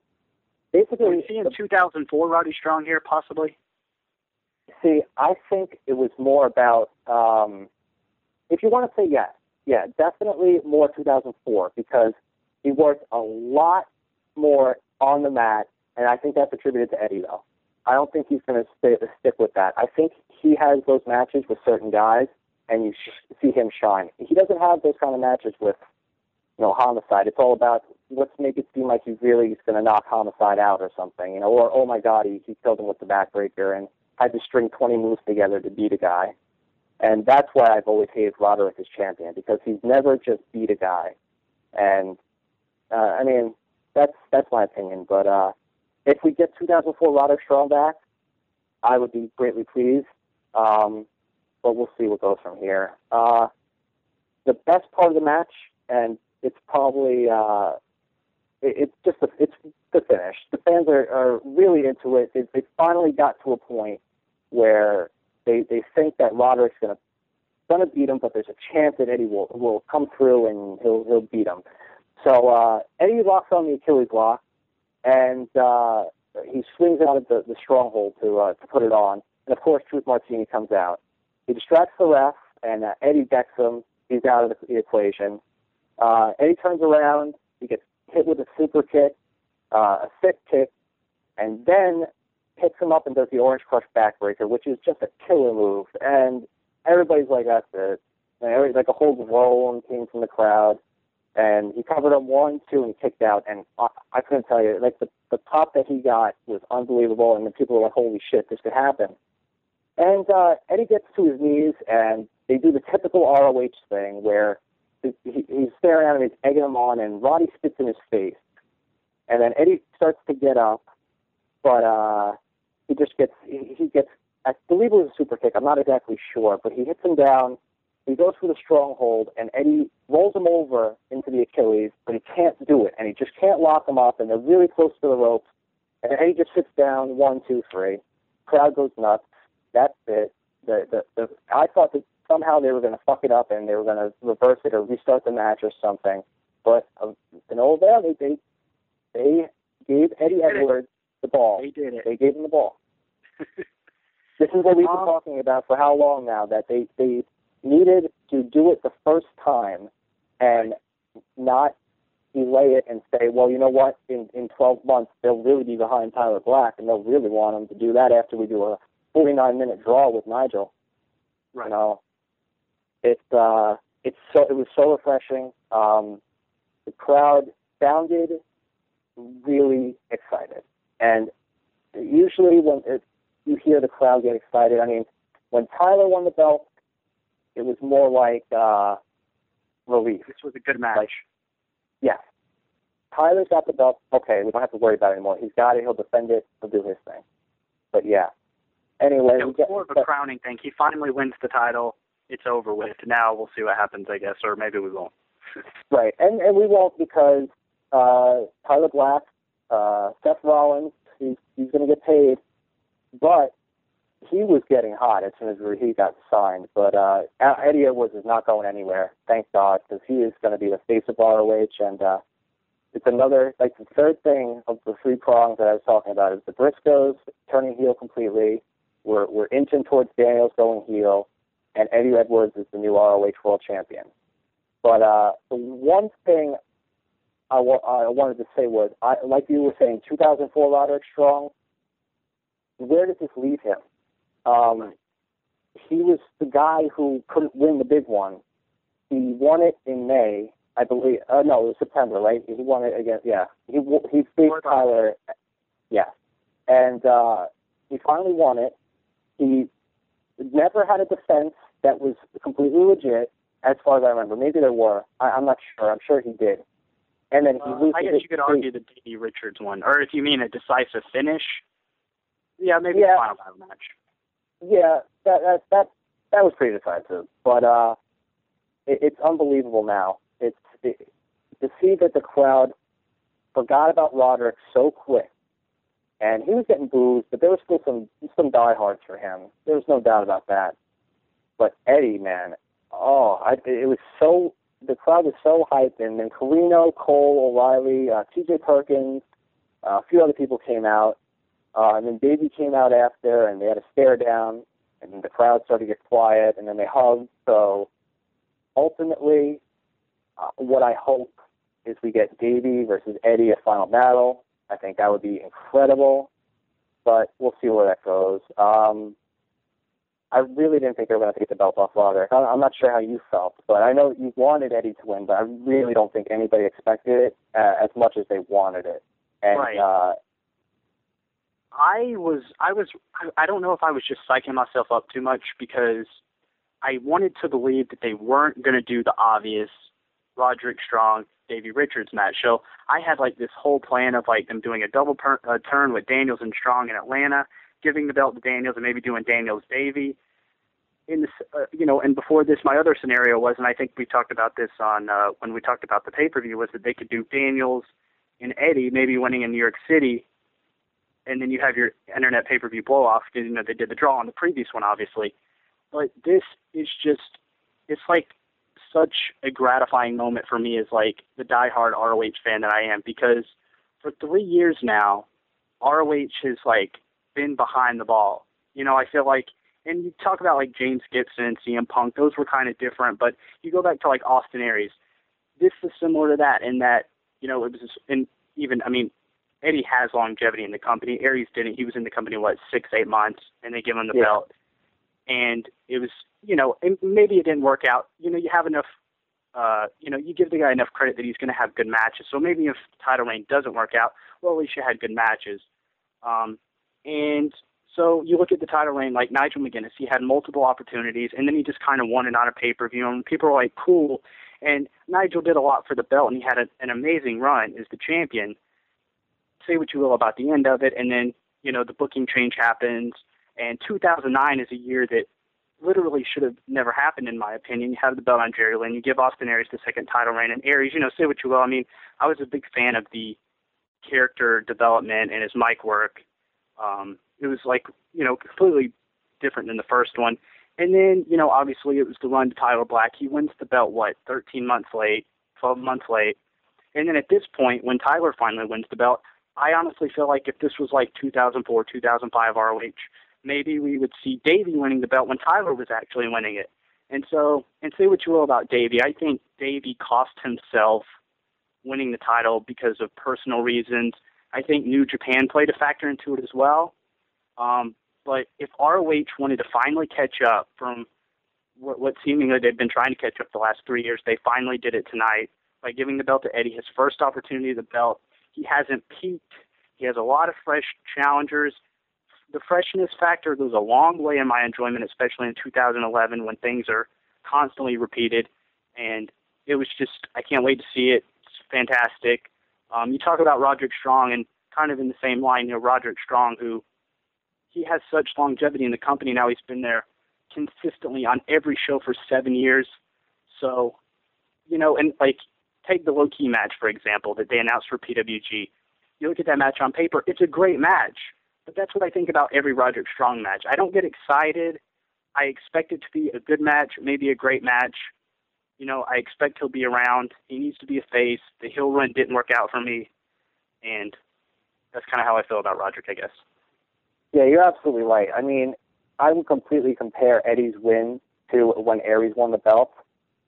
basically, We're seeing 2004 Roddy Strong here, possibly. see, I think it was more about um, if you want to say yes, yeah, definitely more 2004 because he worked a lot more on the mat, and I think that's attributed to Eddie though. I don't think he's going to stay, stick with that. I think he has those matches with certain guys, and you sh- see him shine. He doesn't have those kind of matches with, you know, Homicide. It's all about let's make it seem like he really is going to knock Homicide out or something, you know, or oh my God, he, he killed him with the backbreaker and had to string 20 moves together to beat a guy. And that's why I've always hated Roderick as champion because he's never just beat a guy. And uh, I mean, that's that's my opinion. But uh, if we get 2004 Roderick Strong back, I would be greatly pleased. Um, but we'll see what goes from here. Uh, the best part of the match, and it's probably uh, it, it's just the, it's the finish. The fans are, are really into it. They, they finally got to a point where they they think that Roderick's gonna gonna beat him, but there's a chance that Eddie will will come through and he'll he'll beat him. So uh, Eddie locks on the Achilles lock, and uh, he swings out of the, the stronghold to uh, to put it on. and of course, Truth Martini comes out. He distracts the ref, and uh, Eddie decks him. He's out of the, the equation. Uh, Eddie turns around. He gets hit with a super kick, uh, a sick kick, and then picks him up and does the Orange Crush backbreaker, which is just a killer move. And everybody's like, that's it. And like a whole groan came from the crowd. And he covered him one, two, and kicked out. And I, I couldn't tell you, like the the pop that he got was unbelievable. And the people were like, holy shit, this could happen. And uh, Eddie gets to his knees, and they do the typical ROH thing where he, he's staring at him, and he's egging him on, and Roddy spits in his face. And then Eddie starts to get up, but uh, he just gets he, gets I believe it was a super kick. I'm not exactly sure, but he hits him down. He goes for the stronghold, and Eddie rolls him over into the Achilles, but he can't do it, and he just can't lock him up, and they're really close to the ropes. And Eddie just sits down, one, two, three. Crowd goes nuts. That's it. The, the, the, I thought that somehow they were going to fuck it up and they were going to reverse it or restart the match or something. But uh, in Old Valley, they they gave Eddie Edwards the ball. They did it. They gave him the ball. this is what we've been talking about for how long now? That they they needed to do it the first time and not delay it and say, well, you know what? In in 12 months, they'll really be behind Tyler Black, and they'll really want him to do that after we do a 49 minute draw with Nigel. Right. You know, it's uh, it's so it was so refreshing. Um, the crowd sounded really excited, and usually when it, you hear the crowd get excited, I mean, when Tyler won the belt, it was more like uh, relief. This was a good match. Like, yeah. Tyler's got the belt. Okay, we don't have to worry about it anymore. He's got it. He'll defend it. He'll do his thing. But yeah. Anyway, it was more of a crowning thing. He finally wins the title. It's over with. Now we'll see what happens, I guess, or maybe we won't. right, and and we won't because uh, Tyler Black, uh, Seth Rollins, he's he's going to get paid, but he was getting hot as soon as he got signed. But uh, Eddie Edwards is not going anywhere, thank God, because he is going to be the face of ROH, and uh, it's another like the third thing of the three prongs that I was talking about is the Briscoes turning heel completely. We're we're inching towards Daniels going heel, and Eddie Edwards is the new ROH World Champion. But uh, the one thing I, wa- I wanted to say was, I, like you were saying, 2004 Roderick Strong. Where does this leave him? Um, he was the guy who couldn't win the big one. He won it in May, I believe. Uh, no, it was September, right? He won it against. Yeah, he he beat Tyler. Yeah, and uh, he finally won it. He never had a defense that was completely legit, as far as I remember. Maybe there were. I, I'm not sure. I'm sure he did. And then he uh, I guess you could argue the D. Richards one, or if you mean a decisive finish, yeah, maybe yeah. the final battle match. Yeah, that that that that was pretty decisive, but uh, it, it's unbelievable now. It's it, to see that the crowd forgot about Roderick so quick, and he was getting booed, but there was still some some diehards for him. There was no doubt about that. But Eddie, man, oh, I, it was so the crowd was so hyped, and then Corino, Cole, O'Reilly, uh, T.J. Perkins, uh, a few other people came out, uh, and then Davey came out after, and they had a stare down, and the crowd started to get quiet, and then they hugged. So ultimately, uh, what I hope is we get Davey versus Eddie a final battle. I think that would be incredible, but we'll see where that goes. Um, I really didn't think they were going to take the belt off Roderick. I'm not sure how you felt, but I know you wanted Eddie to win, but I really don't think anybody expected it uh, as much as they wanted it. And right. uh, I was, I was, I don't know if I was just psyching myself up too much because I wanted to believe that they weren't going to do the obvious Roderick Strong, Davey Richards match. So I had like this whole plan of like them doing a double per- uh, turn with Daniels and Strong in Atlanta, giving the belt to Daniels and maybe doing Daniels Davey. In this, uh, you know, and before this, my other scenario was, and I think we talked about this on uh, when we talked about the pay per view, was that they could do Daniels and Eddie maybe winning in New York City, and then you have your internet pay per view blow off. You know, they did the draw on the previous one, obviously, but this is just, it's like such a gratifying moment for me as like the diehard ROH fan that I am because for three years now, ROH has like been behind the ball You know, I feel like, and you talk about like James Gibson, and CM Punk, those were kind of different, but you go back to like Austin Aries. This is similar to that in that, you know, it was, and even, I mean, Eddie has longevity in the company. Aries didn't. He was in the company, what, six, eight months, and they give him the yeah. belt. And it was, you know, and maybe it didn't work out. You know, you have enough uh, you know, you give the guy enough credit that he's going to have good matches. So maybe if title reign doesn't work out, well, at least you had good matches. Um, and so you look at the title reign, like Nigel McGuinness, he had multiple opportunities, and then he just kind of won it on a pay per view, and people were like, cool. And Nigel did a lot for the belt, and he had a, an amazing run as the champion. Say what you will about the end of it, and then you know the booking change happens, and 2009 is a year that literally should have never happened, in my opinion. You have the belt on Jerry Lynn. You give Austin Aries the second title reign, and Aries, you know, say what you will. I mean, I was a big fan of the character development and his mic work. Um, it was like, you know, completely different than the first one. And then, you know, obviously it was the run to Tyler Black. He wins the belt, what, 13 months late, 12 months late. And then at this point, when Tyler finally wins the belt, I honestly feel like if this was like 2004, 2005 ROH, maybe we would see Davey winning the belt when Tyler was actually winning it. And so, and say what you will about Davey, I think Davey cost himself winning the title because of personal reasons. I think New Japan played a factor into it as well. Um, but if ROH wanted to finally catch up from what, what seemingly they've been trying to catch up the last three years, they finally did it tonight by giving the belt to Eddie, his first opportunity of the belt. He hasn't peaked. He has a lot of fresh challengers the freshness factor goes a long way in my enjoyment, especially in 2011 when things are constantly repeated. And it was just, I can't wait to see it. It's fantastic. Um, you talk about Roderick Strong, and kind of in the same line, you know, Roderick Strong, who he has such longevity in the company now. He's been there consistently on every show for seven years. So, you know, and like take the Low Ki match for example that they announced for PWG. You look at that match on paper; it's a great match. But that's what I think about every Roderick Strong match. I don't get excited. I expect it to be a good match, maybe a great match. You know, I expect he'll be around. He needs to be a face. The heel run didn't work out for me, and that's kind of how I feel about Roderick, I guess. Yeah, you're absolutely right. I mean, I would completely compare Eddie's win to when Aries won the belt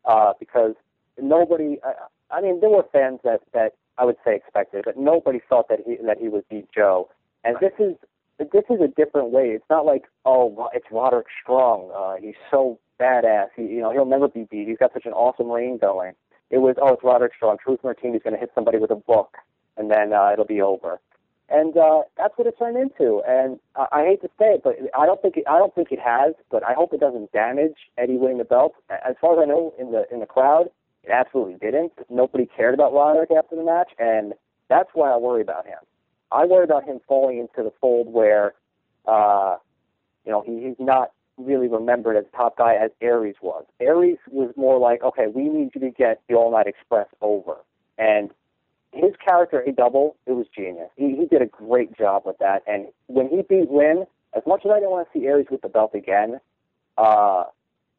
uh, because nobody. I, I mean, there were fans that that I would say expected, but nobody thought that he that he would beat Joe. And this is this is a different way. It's not like oh, it's Roderick Strong. Uh, he's so badass. He, you know, he'll never be beat. He's got such an awesome reign going. It was oh, it's Roderick Strong. Truth Martini's going to hit somebody with a book, and then uh, it'll be over. And uh, that's what it turned into. And I, I hate to say it, but I don't think it, I don't think it has. But I hope it doesn't damage Eddie winning the belt. As far as I know, in the in the crowd, it absolutely didn't. Nobody cared about Roderick after the match, and that's why I worry about him. I worry about him falling into the fold where, uh, you know, he, he's not really remembered as top guy as Aries was. Aries was more like, okay, we need you to get the All Night Express over, and his character A Double, it was genius. He he did a great job with that, and when he beat Lynn, as much as I didn't want to see Aries with the belt again, uh,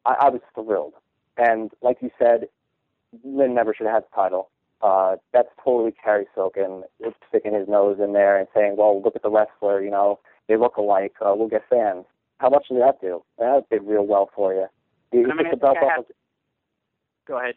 I, I was thrilled. And like you said, Lynn never should have had the title uh, that's totally Cary Silkin sticking his nose in there and saying, well, look at the wrestler, you know, they look alike, uh, we'll get fans. How much did that do? That did real well for you. You, I mean, took the belt off. Of... Go ahead.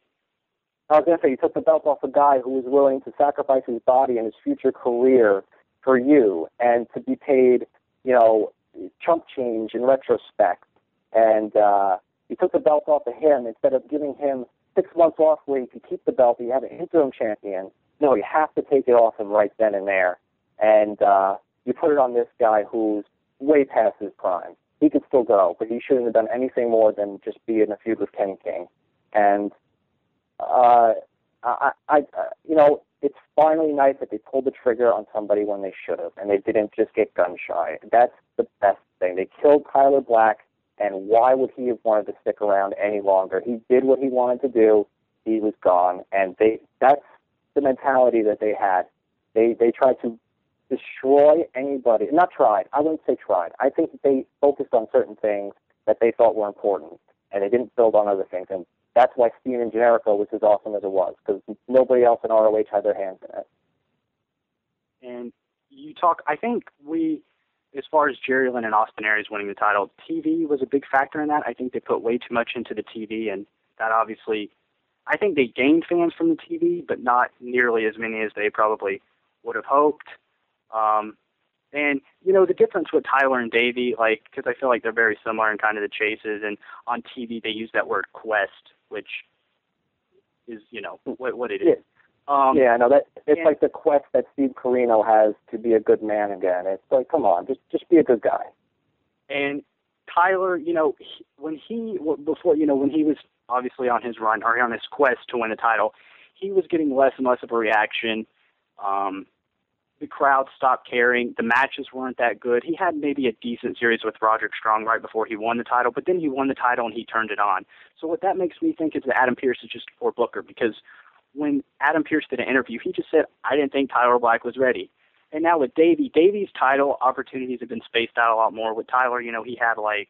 I was going to say, you took the belt off a guy who was willing to sacrifice his body and his future career for you and to be paid, you know, chump change in retrospect. And uh, you took the belt off of him instead of giving him six months off where you can keep the belt, you have an interim champion. No, you have to take it off him right then and there. And uh, you put it on this guy who's way past his prime. He could still go, but he shouldn't have done anything more than just be in a feud with Kenny King. And uh, I, I, you know, it's finally nice that they pulled the trigger on somebody when they should have, and they didn't just get gun shy. That's the best thing. They killed Tyler Black and why would he have wanted to stick around any longer? He did what he wanted to do. He was gone, and they that's the mentality that they had. They they tried to destroy anybody. Not tried. I wouldn't say tried. I think they focused on certain things that they thought were important, and they didn't build on other things. And that's why Steen and Generico was as awesome as it was, because nobody else in ROH had their hands in it. And you talk. I think we as far as Jerry Lynn and Austin Aries winning the title, TV was a big factor in that. I think they put way too much into the TV, and that obviously, I think they gained fans from the TV, but not nearly as many as they probably would have hoped. Um, and you know the difference with Tyler and Davey, like because I feel like they're very similar in kind of the chases, and on TV they use that word quest, which is you know what what it is. Yeah. Um, yeah, no, that it's and- like the quest that Steve Corino has to be a good man again. It's like, come on, just just be a good guy. And Tyler, you know, he, when he before you know when he was obviously on his run or on his quest to win the title, he was getting less and less of a reaction. Um, the crowd stopped caring. The matches weren't that good. He had maybe a decent series with Roderick Strong right before he won the title, but then he won the title and he turned it on. So what that makes me think is that Adam Pearce is just a poor booker because when Adam Pearce did an interview, he just said, "I didn't think Tyler Black was ready." And now with Davey, Davey's title opportunities have been spaced out a lot more. With Tyler, you know, he had like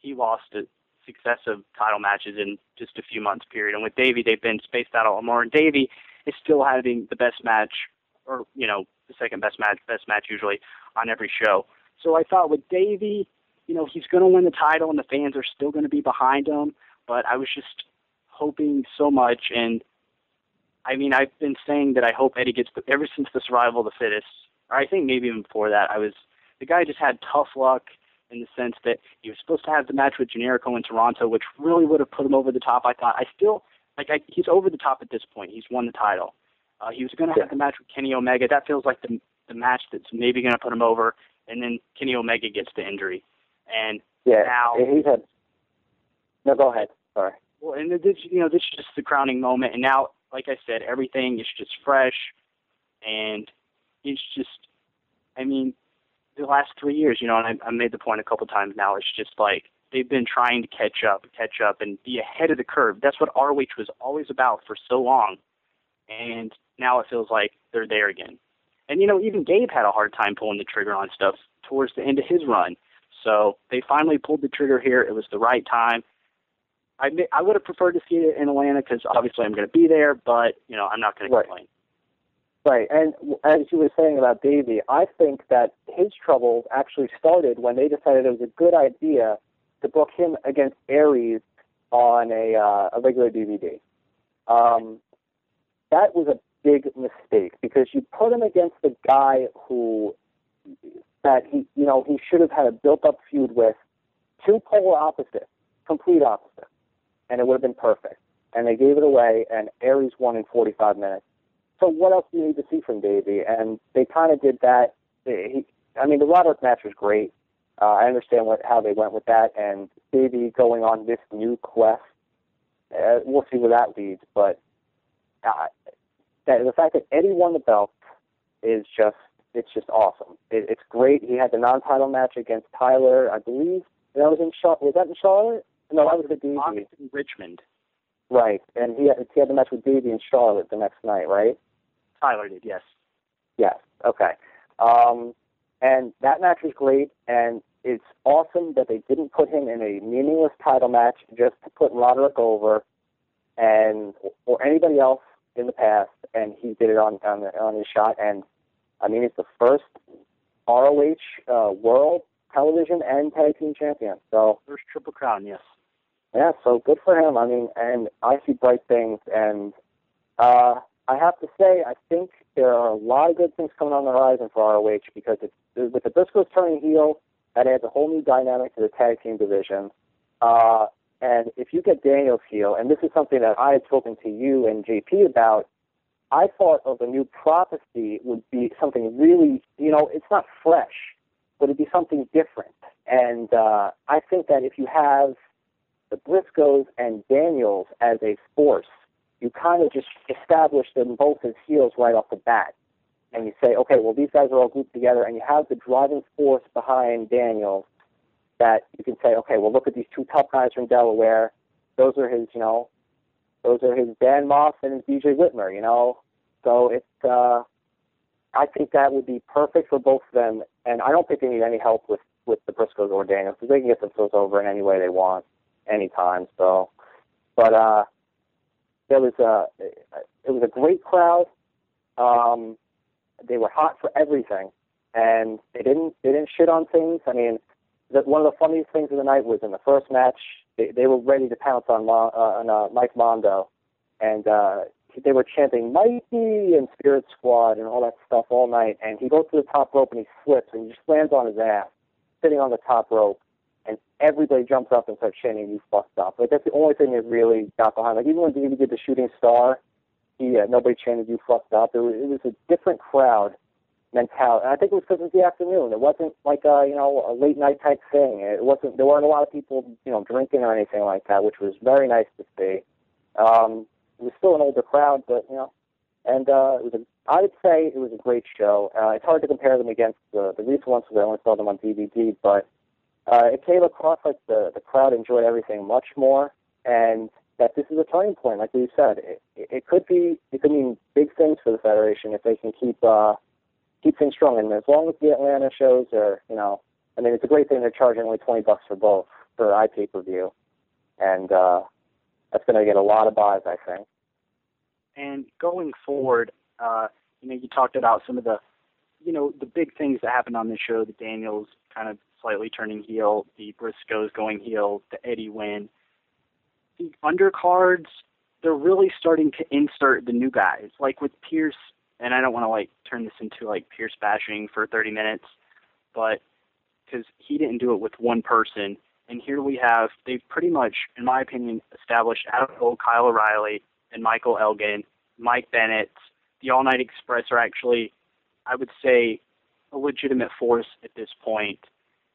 he lost a successive title matches in just a few months period. And with Davey, they've been spaced out a lot more. And Davey is still having the best match, or you know, the second best match, best match usually on every show. So I thought with Davey, you know, he's going to win the title, and the fans are still going to be behind him. But I was just hoping so much, and I mean, I've been saying that I hope Eddie gets the, ever since the survival of the fittest, or I think maybe even before that. I was the guy just had tough luck in the sense that he was supposed to have the match with Generico in Toronto, which really would have put him over the top. I thought I still like I, he's over the top at this point. He's won the title. Uh, he was going to have the match with Kenny Omega. That feels like the the match that's maybe going to put him over. And then Kenny Omega gets the injury, and Yeah, Now- he's had. No, go ahead. Sorry. well, and this you know this is just the crowning moment. And now, like I said, everything is just fresh, and it's just, I mean, the last three years, you know, and I, I made the point a couple times now. It's just like they've been trying to catch up, catch up, and be ahead of the curve. That's what ROH was always about for so long, and now it feels like they're there again. And you know, even Gabe had a hard time pulling the trigger on stuff towards the end of his run. So they finally pulled the trigger here. It was the right time. I may, I would have preferred to see it in Atlanta because obviously I'm going to be there, but you know I'm not going to Right. complain. Right, and as you were saying about Davey, I think that his troubles actually started when they decided it was a good idea to book him against Aries on a uh, a regular DVD. Um, that was a big mistake because you put him against the guy who that he you know he should have had a built up feud with, two polar opposites, complete opposite, and it would have been perfect. And they gave it away, and Aries won in 45 minutes so what else do you need to see from Davey? And they kind of did that. He, I mean, the Roderick match was great. Uh, I understand what how they went with that, and Davey going on this new quest. Uh, we'll see where that leads, but uh, that, the fact that Eddie won the belt is just it's just awesome. It, it's great. He had the non-title match against Tyler, I believe. That was in Char- was that in Charlotte? No, that was the. August in Richmond, Right, and he had, he had the match with Davey in Charlotte the next night, right? Tyler did, yes. Yes. Okay. Um, and that match was great, and it's awesome that they didn't put him in a meaningless title match just to put Roderick over, and or anybody else in the past, and he did it on on, the, on his shot. And I mean, it's the first ROH uh, World Television and Tag Team Champion. So First Triple Crown, yes. Yeah, so good for him. I mean, and I see bright things, and uh, I have to say, I think there are a lot of good things coming on the horizon for ROH because it's with the Briscoes turning heel, that adds a whole new dynamic to the tag team division. Uh, and if you get Daniels heel, and this is something that I had spoken to you and JP about, I thought of a new prophecy would be something really, you know, it's not fresh, but it'd be something different. And uh, I think that if you have the Briscoes and Daniels as a force, you kind of just establish them both as heels right off the bat. And you say, okay, well, these guys are all grouped together, and you have the driving force behind Daniels that you can say, okay, well, look at these two top guys from Delaware. Those are his, you know, those are his Dan Maff and his BJ Whitmer, you know. So it's, uh, I think that would be perfect for both of them. And I don't think they need any help with, with the Briscoes or Daniels because they can get themselves over in any way they want, anytime. So, but, uh, there was a it was a great crowd. Um, they were hot for everything, and they didn't they didn't shit on things. I mean, the, one of the funniest things of the night was in the first match. They, they were ready to pounce on, Mo, uh, on uh, Mike Mondo, and uh, they were chanting "Mighty" and "Spirit Squad" and all that stuff all night. And he goes to the top rope and he slips and he just lands on his ass, sitting on the top rope. And everybody jumps up and starts chanting, "You fucked up!" Like that's the only thing that really got behind. Like even when Davey did the Shooting Star, he uh, nobody chanted, "You fucked up." It was, it was a different crowd mentality. And I think it was because it was the afternoon. It wasn't like a you know a late night type thing. It wasn't. There weren't a lot of people you know drinking or anything like that, which was very nice to see. Um, it was still an older crowd, but you know, and uh, it was a. I would say it was a great show. Uh, it's hard to compare them against the the recent ones because I only saw them on DVD, but uh, it came across like the the crowd enjoyed everything much more, and that this is a turning point. Like we said, it, it could be it could mean big things for the federation if they can keep. Uh, keep things strong. And as long as the Atlanta shows are, you know, I mean, it's a great thing they're charging only 20 bucks for both for iPay per view. And uh, that's going to get a lot of buys, I think. And going forward, uh, you know, you talked about some of the, you know, the big things that happened on the show, the Daniels kind of slightly turning heel, the Briscoes going heel, the Eddie win. The undercards, they're really starting to insert the new guys. Like with Pearce and I don't want to like turn this into like Pearce bashing for 30 minutes, but because he didn't do it with one person, and here we have they've pretty much, in my opinion, established Adam Cole, Kyle O'Reilly, and Michael Elgin, Mike Bennett, the All Night Express are actually, I would say, a legitimate force at this point.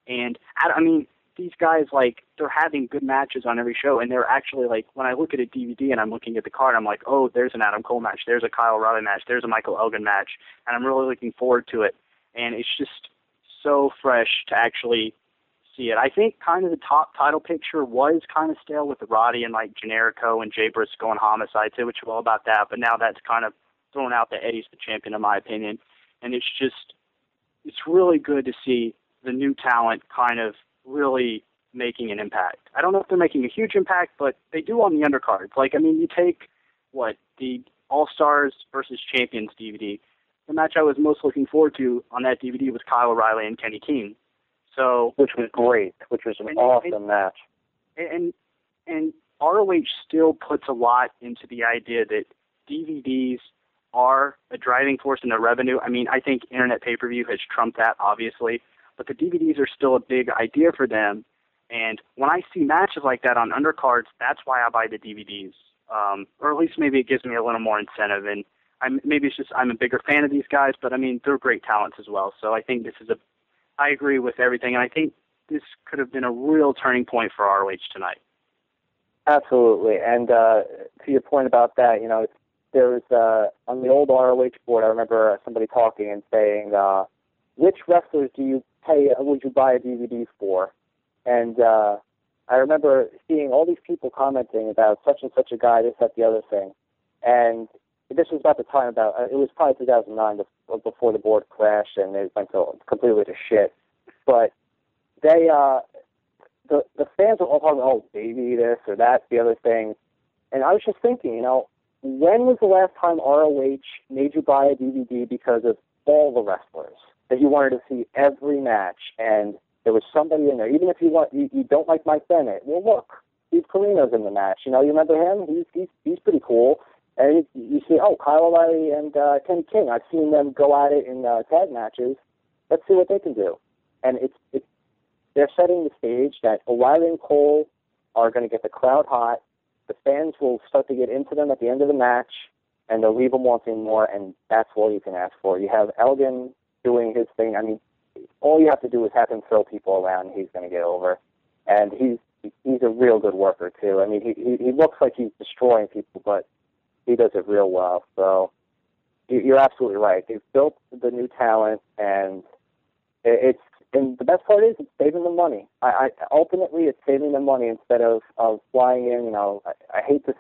And I mean, these guys like they're having good matches on every show, and they're actually like when I look at a DVD and I'm looking at the card, I'm like, oh, there's an Adam Cole match, there's a Kyle O'Reilly match, there's a Michael Elgin match, and I'm really looking forward to it. And it's just so fresh to actually see it. I think kind of the top title picture was kind of stale with the Roddy and like Generico and Jay Briscoe and Homicide. Say what you will about that, but now that's kind of thrown out that Eddie's the champion in my opinion, and it's just it's really good to see the new talent kind of really making an impact. I don't know if they're making a huge impact, but they do on the undercards. Like, I mean, you take what the All Stars versus Champions DVD. The match I was most looking forward to on that DVD was Kyle O'Reilly and Kenny King. So, which was great, which was an and, awesome and, match. And and ROH still puts a lot into the idea that DVDs are a driving force in their revenue. I mean, I think internet pay-per-view has trumped that, obviously but the DVDs are still a big idea for them. And when I see matches like that on undercards, that's why I buy the DVDs. Um, or at least maybe it gives me a little more incentive. And I'm, maybe it's just I'm a bigger fan of these guys, but I mean they're great talents as well. So I think this is a. I agree with everything, and I think this could have been a real turning point for ROH tonight. Absolutely, and uh, to your point about that, you know, there was uh, on the old ROH board. I remember somebody talking and saying, uh, "Which wrestlers do you hey, would you buy a DVD for? And uh, I remember seeing all these people commenting about such and such a guy, this, that, the other thing. And this was about the time about, uh, it was probably 2009 before the board crashed and it went to, completely to shit. But they, uh, the, the fans were all talking, oh, baby, this or that, the other thing. And I was just thinking, you know, when was the last time ROH made you buy a DVD because of all the wrestlers? that you wanted to see every match, and there was somebody in there. Even if you want, you, you don't like Mike Bennett. Well, look, Steve Corino's in the match. You know, you remember him? He's he's he's pretty cool. And you, see, oh, Kyle O'Reilly and uh, Ken King. I've seen them go at it in uh, tag matches. Let's see what they can do. And it's it's they're setting the stage that O'Reilly and Cole are going to get the crowd hot. The fans will start to get into them at the end of the match, and they'll leave them wanting more. And that's all you can ask for. You have Elgin doing his thing. I mean, all you have to do is have him throw people around, and he's going to get over. And he's he's a real good worker too. I mean, he he, he looks like he's destroying people, but he does it real well. So you're absolutely right. They've built the new talent, and it's and the best part is it's saving them money. I, I ultimately it's saving them money instead of of flying in. You know, I, I hate to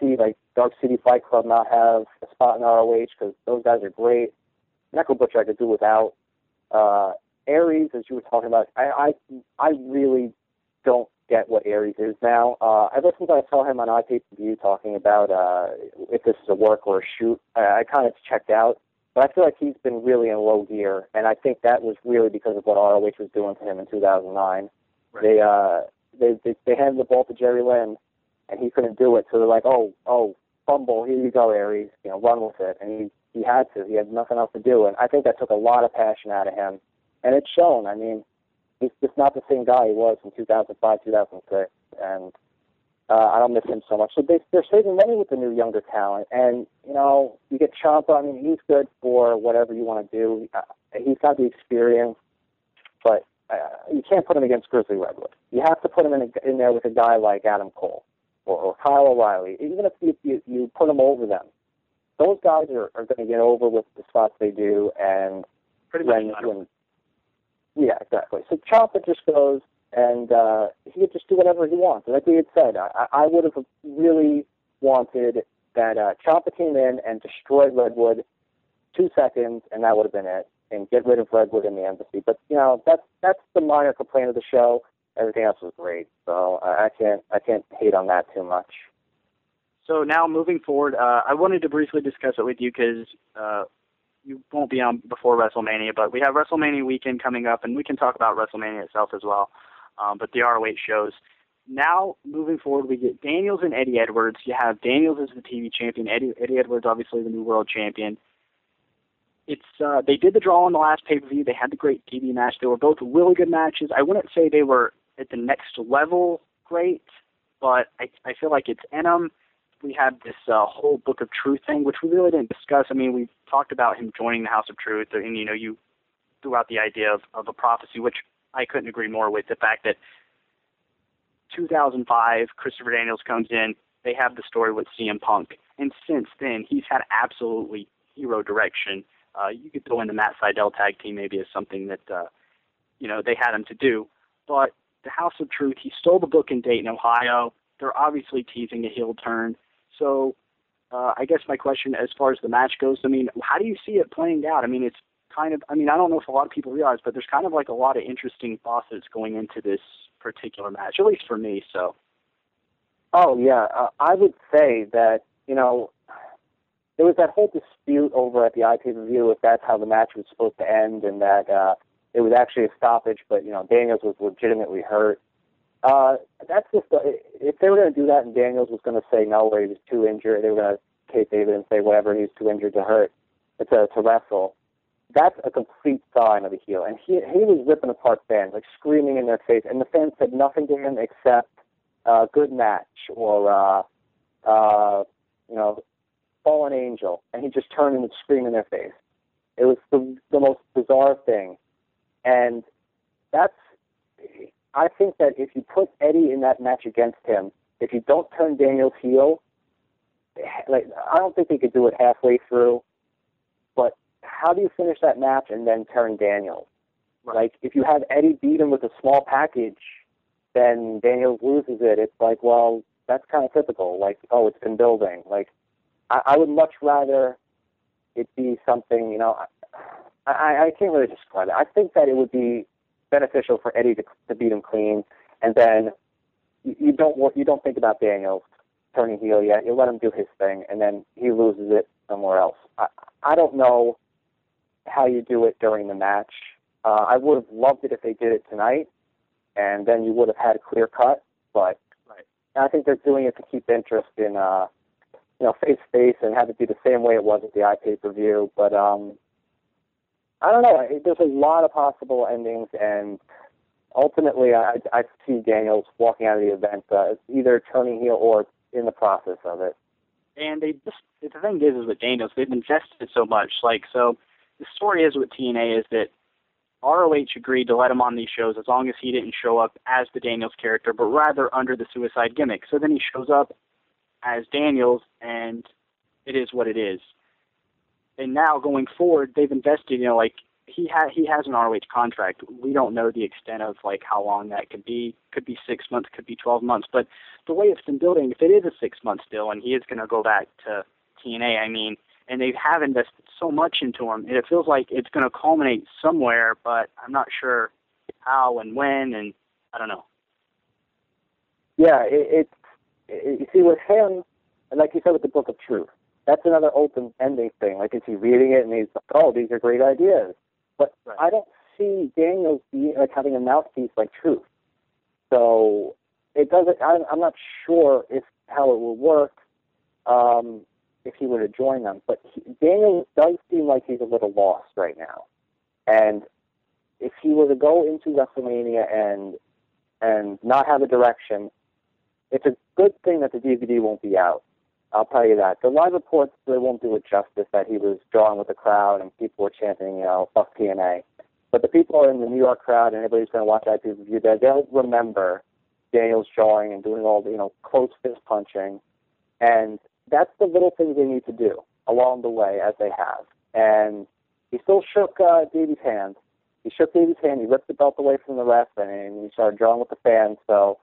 see like Dark City Fight Club not have a spot in ROH because those guys are great. Necro Butcher I could do without. Uh, Aries, as you were talking about, I, I I really don't get what Aries is now. Uh, ever since I saw him on iPay talking about uh, if this is a work or a shoot, I, I kind of checked out. But I feel like he's been really in low gear, and I think that was really because of what ROH was doing to him in 2009. Right. They uh they, they they handed the ball to Jerry Lynn, and he couldn't do it. So they're like, oh oh fumble, here you go, Aries, you know, run with it, and he he had to. He had nothing else to do, and I think that took a lot of passion out of him, and it's shown. I mean, he's just not the same guy he was in 2005, 2006, and uh, I don't miss him so much. So they, they're saving money with the new younger talent, and you know, you get Ciampa. I mean, he's good for whatever you want to do. Uh, he's got the experience, but uh, you can't put him against Grizzly Redwood. You have to put him in, a, in there with a guy like Adam Cole or, or Kyle O'Reilly. Even if you, you you put them over them, those guys are, are going to get over with the spots they do, and Pretty much. when, not. when yeah, exactly. So Ciampa just goes and uh, he could just do whatever he wants. Like we had said, I, I would have really wanted that uh, Ciampa came in and destroyed Redwood two seconds, and that would have been it, and get rid of Redwood in the embassy. But you know, that's that's the minor complaint of the show. Everything else was great, so I, I can't I can't hate on that too much. So now moving forward, uh, I wanted to briefly discuss it with you because uh, you won't be on before WrestleMania, but we have WrestleMania weekend coming up, and we can talk about WrestleMania itself as well. Um, but the ROH shows. Now moving forward, we get Daniels and Eddie Edwards. You have Daniels as the TV champion, Eddie, Eddie Edwards obviously the new world champion. It's uh, they did the draw on the last pay per view. They had the great TV match. They were both really good matches. I wouldn't say they were at the next level great, but I, I feel like it's in them we had this uh, whole Book of Truth thing, which we really didn't discuss. I mean, we talked about him joining the House of Truth, and you know, you threw out the idea of, of a prophecy, which I couldn't agree more with. The fact that 2005, Christopher Daniels comes in, they have the story with CM Punk, and since then, he's had absolutely hero direction. Uh, you could throw in the Matt Sydal tag team maybe as something that uh, you know they had him to do, but the House of Truth, he stole the book in Dayton, Ohio. They're obviously teasing a heel turn. So uh, I guess my question, as far as the match goes, I mean, how do you see it playing out? I mean, it's kind of, I mean, I don't know if a lot of people realize, but there's kind of like a lot of interesting bosses going into this particular match, at least for me. So. Oh yeah, uh, I would say that you know there was that whole dispute over at the IPV if that's how the match was supposed to end, and that uh, it was actually a stoppage, but you know Daniels was legitimately hurt. Uh, that's just uh, if they were going to do that, and Daniels was going to say no, where he was too injured, they were going to take David and say whatever, he was too injured to hurt, to to wrestle. That's a complete sign of a heel, and he he was ripping apart fans, like screaming in their face, and the fans said nothing to him except uh, "good match" or uh, uh, you know, "fallen angel," and he just turned and screamed in their face. It was the the most bizarre thing, and that's I think that if you put Eddie in that match against him, if you don't turn Daniels heel, like I don't think they could do it halfway through. How do you finish that match and then turn Daniels? Right. Like if you have Eddie beat him with a small package, then Daniels loses it. It's like, well, that's kind of typical. Like, oh, it's been building. Like, I, I would much rather it be something. You know, I, I, I can't really describe it. I think that it would be beneficial for Eddie to, to beat him clean, and then you, you don't you don't think about Daniels turning heel yet. You let him do his thing, and then he loses it somewhere else. I, I don't know how you do it during the match. Uh, I would have loved it if they did it tonight, and then you would have had a clear cut. But right. I think they're doing it to keep interest in, uh, you know, face to face and have it be the same way it was at the iPay per view. But um, I don't know. There's a lot of possible endings, and ultimately, I, I see Daniels walking out of the event uh, either turning heel or in the process of it. And they just the thing is, is with Daniels, they've invested so much. Like, so the story is with TNA is that ROH agreed to let him on these shows as long as he didn't show up as the Daniels character, but rather under the suicide gimmick. So then he shows up as Daniels, and it is what it is and now going forward, they've invested. You know, like he had he has an ROH contract. We don't know the extent of like how long that could be. Could be six months, could be twelve months. But the way it's been building, if it is a six month deal and he is going to go back to TNA, I mean, and they have invested so much into him, and it feels like it's going to culminate somewhere. But I'm not sure how and when, and I don't know. Yeah, it, it, it you see with him, and like you said with the Book of Truth, that's another open ending thing. Like, is he reading it and he's like, oh, these are great ideas? But Right. I don't see Daniels being like having a mouthpiece like Truth. So it doesn't. I'm, I'm not sure if how it will work um, if he were to join them. But he, Daniels does seem like he's a little lost right now, and if he were to go into WrestleMania and and not have a direction, it's a good thing that the DVD won't be out. I'll tell you that. The live reports they won't do it justice that he was drawing with the crowd and people were chanting, you know, fuck TNA. But the people in the New York crowd and everybody's going to watch that pay-per-view they'll remember Daniels drawing and doing all the, you know, close fist punching. And that's the little things they need to do along the way as they have. And he still shook uh, Davey's hand. He shook Davey's hand. He ripped the belt away from the ref, and, he started drawing with the fans. So,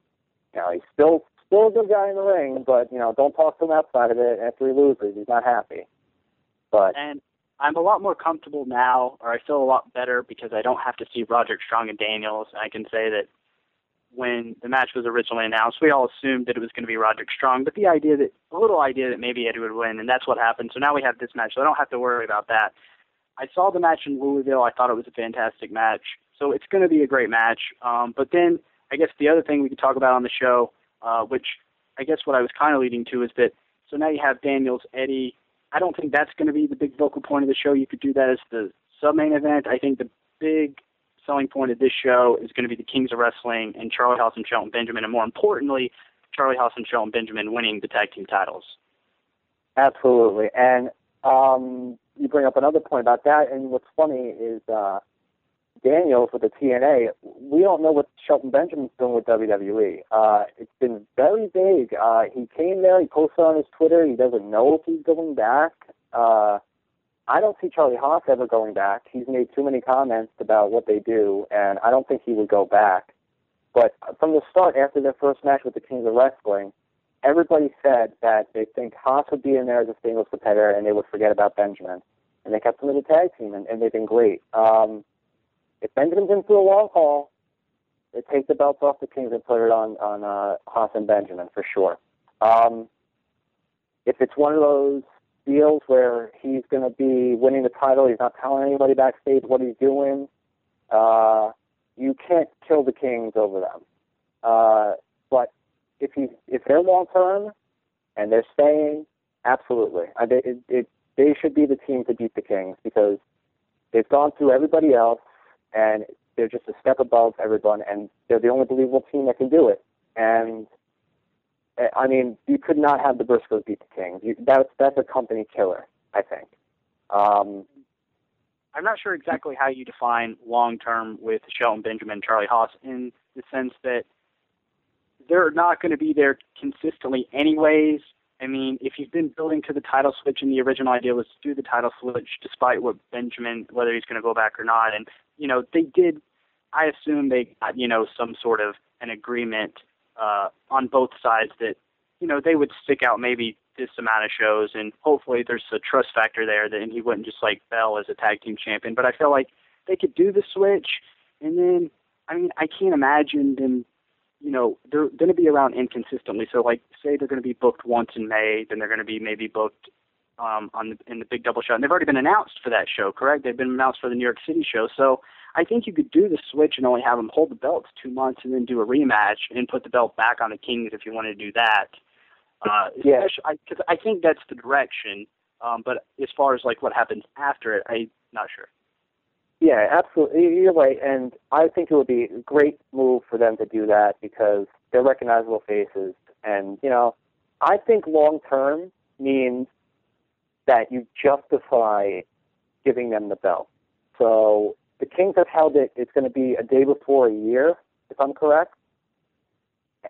you know, he's still still a good guy in the ring, but you know, don't talk to him outside of it. After he loses, he's not happy. But And I'm a lot more comfortable now, or I feel a lot better because I don't have to see Roderick Strong and Daniels. I can say that when the match was originally announced, we all assumed that it was going to be Roderick Strong, but the idea that a little idea that maybe Eddie would win, and that's what happened. So now we have this match, so I don't have to worry about that. I saw the match in Louisville. I thought it was a fantastic match, so it's going to be a great match. Um, but then I guess the other thing we could talk about on the show, uh, which I guess what I was kind of leading to is that so now you have Daniels, Eddie. I don't think that's going to be the big focal point of the show. You could do that as the sub main event. I think the big selling point of this show is going to be the Kings of Wrestling and Charlie Haas and Shelton Benjamin, and more importantly, Charlie Haas and Shelton Benjamin winning the tag team titles. Absolutely. And um, you bring up another point about that. And what's funny is uh, Daniels with the TNA. We don't know what Shelton Benjamin's doing with WWE. Uh, it's been very vague. Uh, he came there. He posted on his Twitter. He doesn't know if he's going back. Uh, I don't see Charlie Haas ever going back. He's made too many comments about what they do, and I don't think he would go back. But from the start, after their first match with the Kings of Wrestling, everybody said that they think Haas would be in there as a singles competitor and they would forget about Benjamin. And they kept him in the tag team, and, and they've been great. Um, if Benjamin's in for a long haul, they take the belts off the Kings and put it on on uh, Haas and Benjamin for sure. Um, if it's one of those deals where he's going to be winning the title, he's not telling anybody backstage what he's doing, uh, you can't kill the Kings over them. Uh, but if he if they're long term and they're staying, absolutely, I, it, it, they should be the team to beat the Kings because they've gone through everybody else and they're just a step above everyone, and they're the only believable team that can do it. And I mean, you could not have the Briscoes beat the Kings. You, that's that's a company killer, I think. Um, I'm not sure exactly how you define long term with Shelton Benjamin Charlie Haas in the sense that they're not going to be there consistently anyways. I mean, if you've been building to the title switch and the original idea was to do the title switch despite what Benjamin, whether he's going to go back or not, and, you know, they did, I assume they got, you know, some sort of an agreement uh, on both sides that, you know, they would stick out maybe this amount of shows and hopefully there's a trust factor there that he wouldn't just like Bell as a tag team champion. But I feel like they could do the switch and then, I mean, I can't imagine them you know, they're going to be around inconsistently. So, like, say they're going to be booked once in May, then they're going to be maybe booked um, on the, in the big double show. And they've already been announced for that show, correct? They've been announced for the New York City show. So, I think you could do the switch and only have them hold the belts two months and then do a rematch and put the belt back on the Kings if you want to do that. Uh, Yeah. Because I, I think that's the direction. Um, but as far as like what happens after it, I'm not sure. Yeah, absolutely. You're right, and I think it would be a great move for them to do that because they're recognizable faces, and you know, I think long term means that you justify giving them the belt. So the Kings have held it. It's going to be a day before a year, if I'm correct,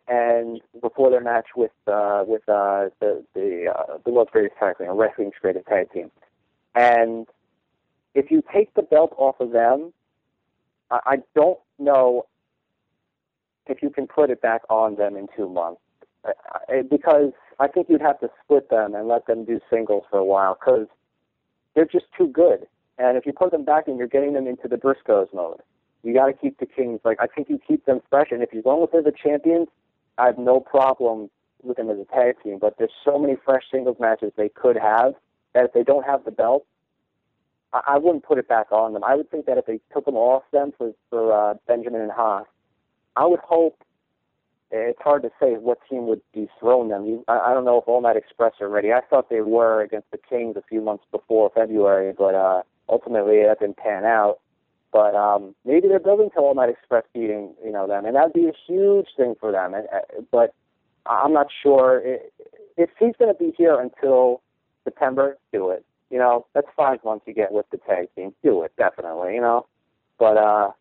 and before their match with uh, with uh, the the uh, the world's greatest tag team, a wrestling's greatest tag team, and if you take the belt off of them, I, I don't know if you can put it back on them in two months. Because I think you'd have to split them and let them do singles for a while because they're just too good. And if you put them back in, you're getting them into the Briscoes mode. You got to keep the Kings. Like I think you keep them fresh. And if you're going with them the champions, I have no problem with them as a tag team. But there's so many fresh singles matches they could have that if they don't have the belt, I, I wouldn't put it back on them. I would think that if they took them off them for for uh, Benjamin and Haas, I would hope. It's hard to say what team would be dethrone them. You, I, I don't know if All Night Express are ready. I thought they were against the Kings a few months before February, but uh, ultimately that didn't pan out. But um, maybe they're building to All Night Express beating you know them, and that'd be a huge thing for them. And, uh, but I'm not sure if he's going to be here until September. Do it. You know, that's five months you get with the tag team. Do it definitely. You know, but uh,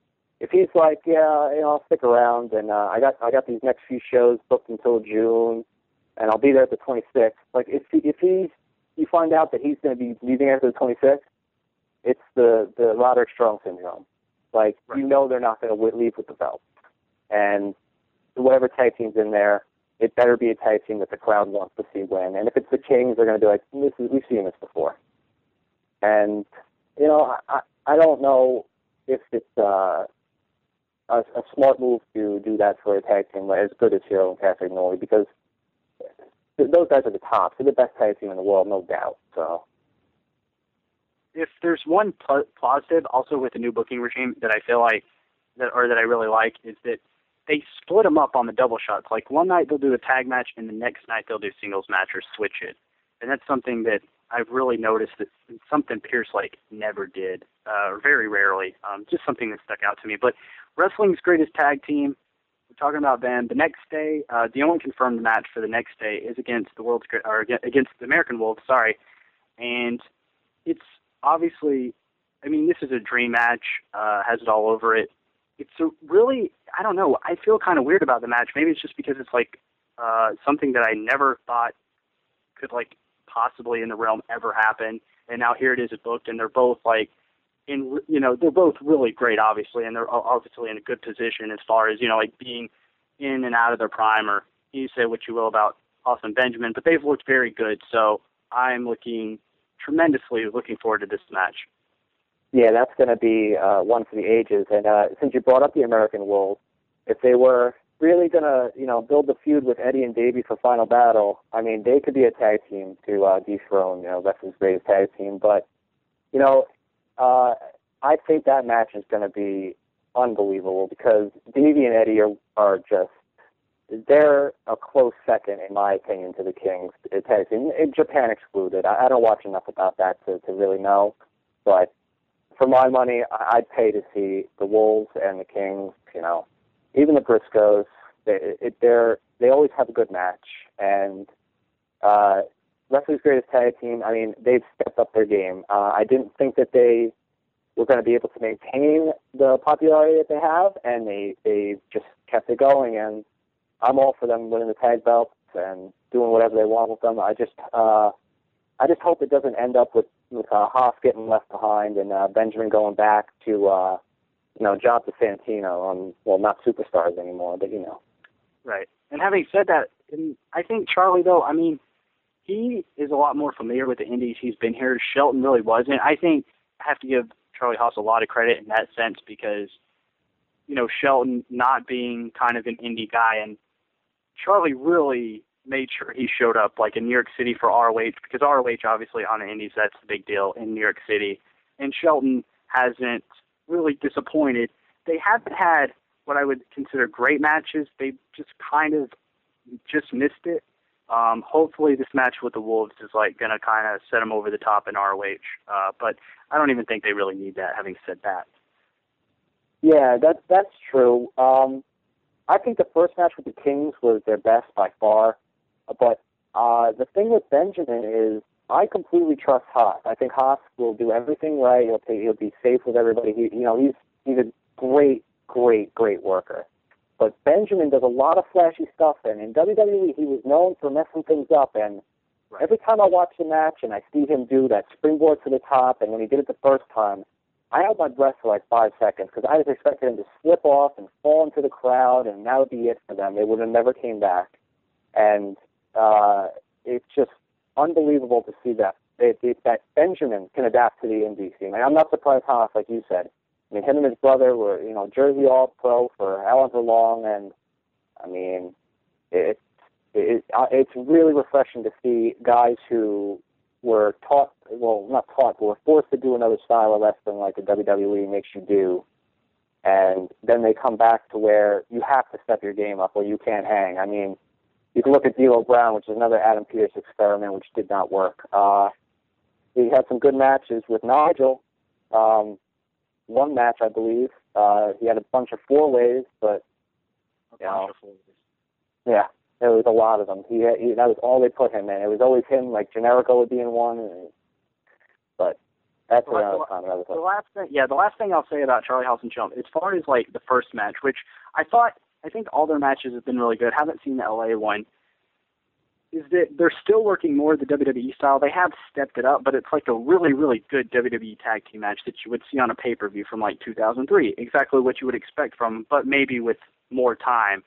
if he's like, yeah, you know, I'll stick around, and uh, I got I got these next few shows booked until June, and I'll be there at the 26th. Like if he, if he's you find out that he's going to be leaving after the 26th, it's the the Roderick Strong syndrome. Like right. you know they're not going to leave with the belt, and whatever tag team's in there, it better be a tag team that the crowd wants to see win. And if it's the Kings, they're going to be like, this is, we've seen this before. And you know, I I don't know if it's uh, a, a smart move to do that for a tag team as good as Hero and Castagnoli because those guys are the tops. They're the best tag team in the world, no doubt. So if there's one positive also with the new booking regime that I feel like that or that I really like is that they split them up on the double shots. Like one night they'll do a tag match, and the next night they'll do singles match or switch it. And that's something that I've really noticed that something Pearce like never did, uh, very rarely. Um, just something that stuck out to me. But wrestling's greatest tag team. We're talking about them. The next day, uh, the only confirmed match for the next day is against the world's or against the American Wolves. Sorry, and it's obviously, I mean, this is a dream match. Uh, has it all over it. It's a really, I don't know. I feel kind of weird about the match. Maybe it's just because it's like uh, something that I never thought could like possibly in the realm ever happen. And now here it is it's booked, and they're both like in you know they're both really great, obviously, and they're obviously in a good position as far as you know like being in and out of their prime. Or you say what you will about Austin Benjamin, but they've looked very good. So I'm looking tremendously looking forward to this match. Yeah, that's going to be uh, one for the ages. And uh, since you brought up the American Wolves, if they were really going to, you know, build the feud with Eddie and Davey for Final Battle, I mean, they could be a tag team to uh, dethrone, you know, wrestling's greatest tag team. But, you know, uh, I think that match is going to be unbelievable because Davey and Eddie are, are just they're a close second, in my opinion, to the Kings tag team. Japan excluded. I, I don't watch enough about that to, to really know. But for my money, I'd pay to see the Wolves and the Kings. You know, even the Briscoes. They, it, they're they always have a good match. And uh, Wrestling's Greatest Tag Team. I mean, they've stepped up their game. Uh, I didn't think that they were going to be able to maintain the popularity that they have, and they they just kept it going. And I'm all for them winning the tag belts and doing whatever they want with them. I just uh, I just hope it doesn't end up with with uh, Haas getting left behind and uh, Benjamin going back to uh, you know John Santino on well not superstars anymore, but you know. Right. And having said that, I think Charlie though, I mean, he is a lot more familiar with the Indies. He's been here. Shelton really wasn't. I think I have to give Charlie Haas a lot of credit in that sense because you know Shelton not being kind of an indie guy and Charlie really made sure he showed up like in New York City for ROH because ROH obviously on the Indies that's the big deal in New York City, and Shelton hasn't really disappointed. They haven't had what I would consider great matches. They just kind of just missed it. Um, hopefully, this match with the Wolves is like to kind of set them over the top in ROH. Uh, but I don't even think they really need that. Having said that, yeah, that that's true. Um, I think the first match with the Kings was their best by far. But uh, the thing with Benjamin is I completely trust Haas. I think Haas will do everything right. He'll take, he'll be safe with everybody. He, you know, he's he's a great, great, great worker. But Benjamin does a lot of flashy stuff, and in WWE he was known for messing things up. And right. every time I watch the match and I see him do that springboard to the top, and when he did it the first time, I held my breath for like five seconds because I was expecting him to slip off and fall into the crowd, and that would be it for them. They would have never came back. And uh, it's just unbelievable to see that it, it, that Benjamin can adapt to the indie scene. And I'm not surprised, Haas, like you said. I mean, him and his brother were, you know, Jersey All Pro for however long, and I mean, it, it, uh, it's really refreshing to see guys who were taught, well, not taught, but were forced to do another style of wrestling like the WWE makes you do, and then they come back to where you have to step your game up or you can't hang. I mean, you can look at D'Lo Brown, which is another Adam Pearce experiment, which did not work. Uh, he had some good matches with Nigel. Um, one match, I believe. Uh, he had a bunch of four ways, but you know, yeah, there was a lot of them. He, he that was all they put him in. It was always him. Like Generico would be in one, and, but that's the, another time. The last thing, yeah, the last thing I'll say about Charlie Haas and Chump, as far as like the first match, which I thought, I think all their matches have been really good. Haven't seen the LA one is that they're still working more the WWE style. They have stepped it up, but it's like a really, really good WWE tag team match that you would see on a pay per view from like 2003. Exactly what you would expect from, but maybe with more time.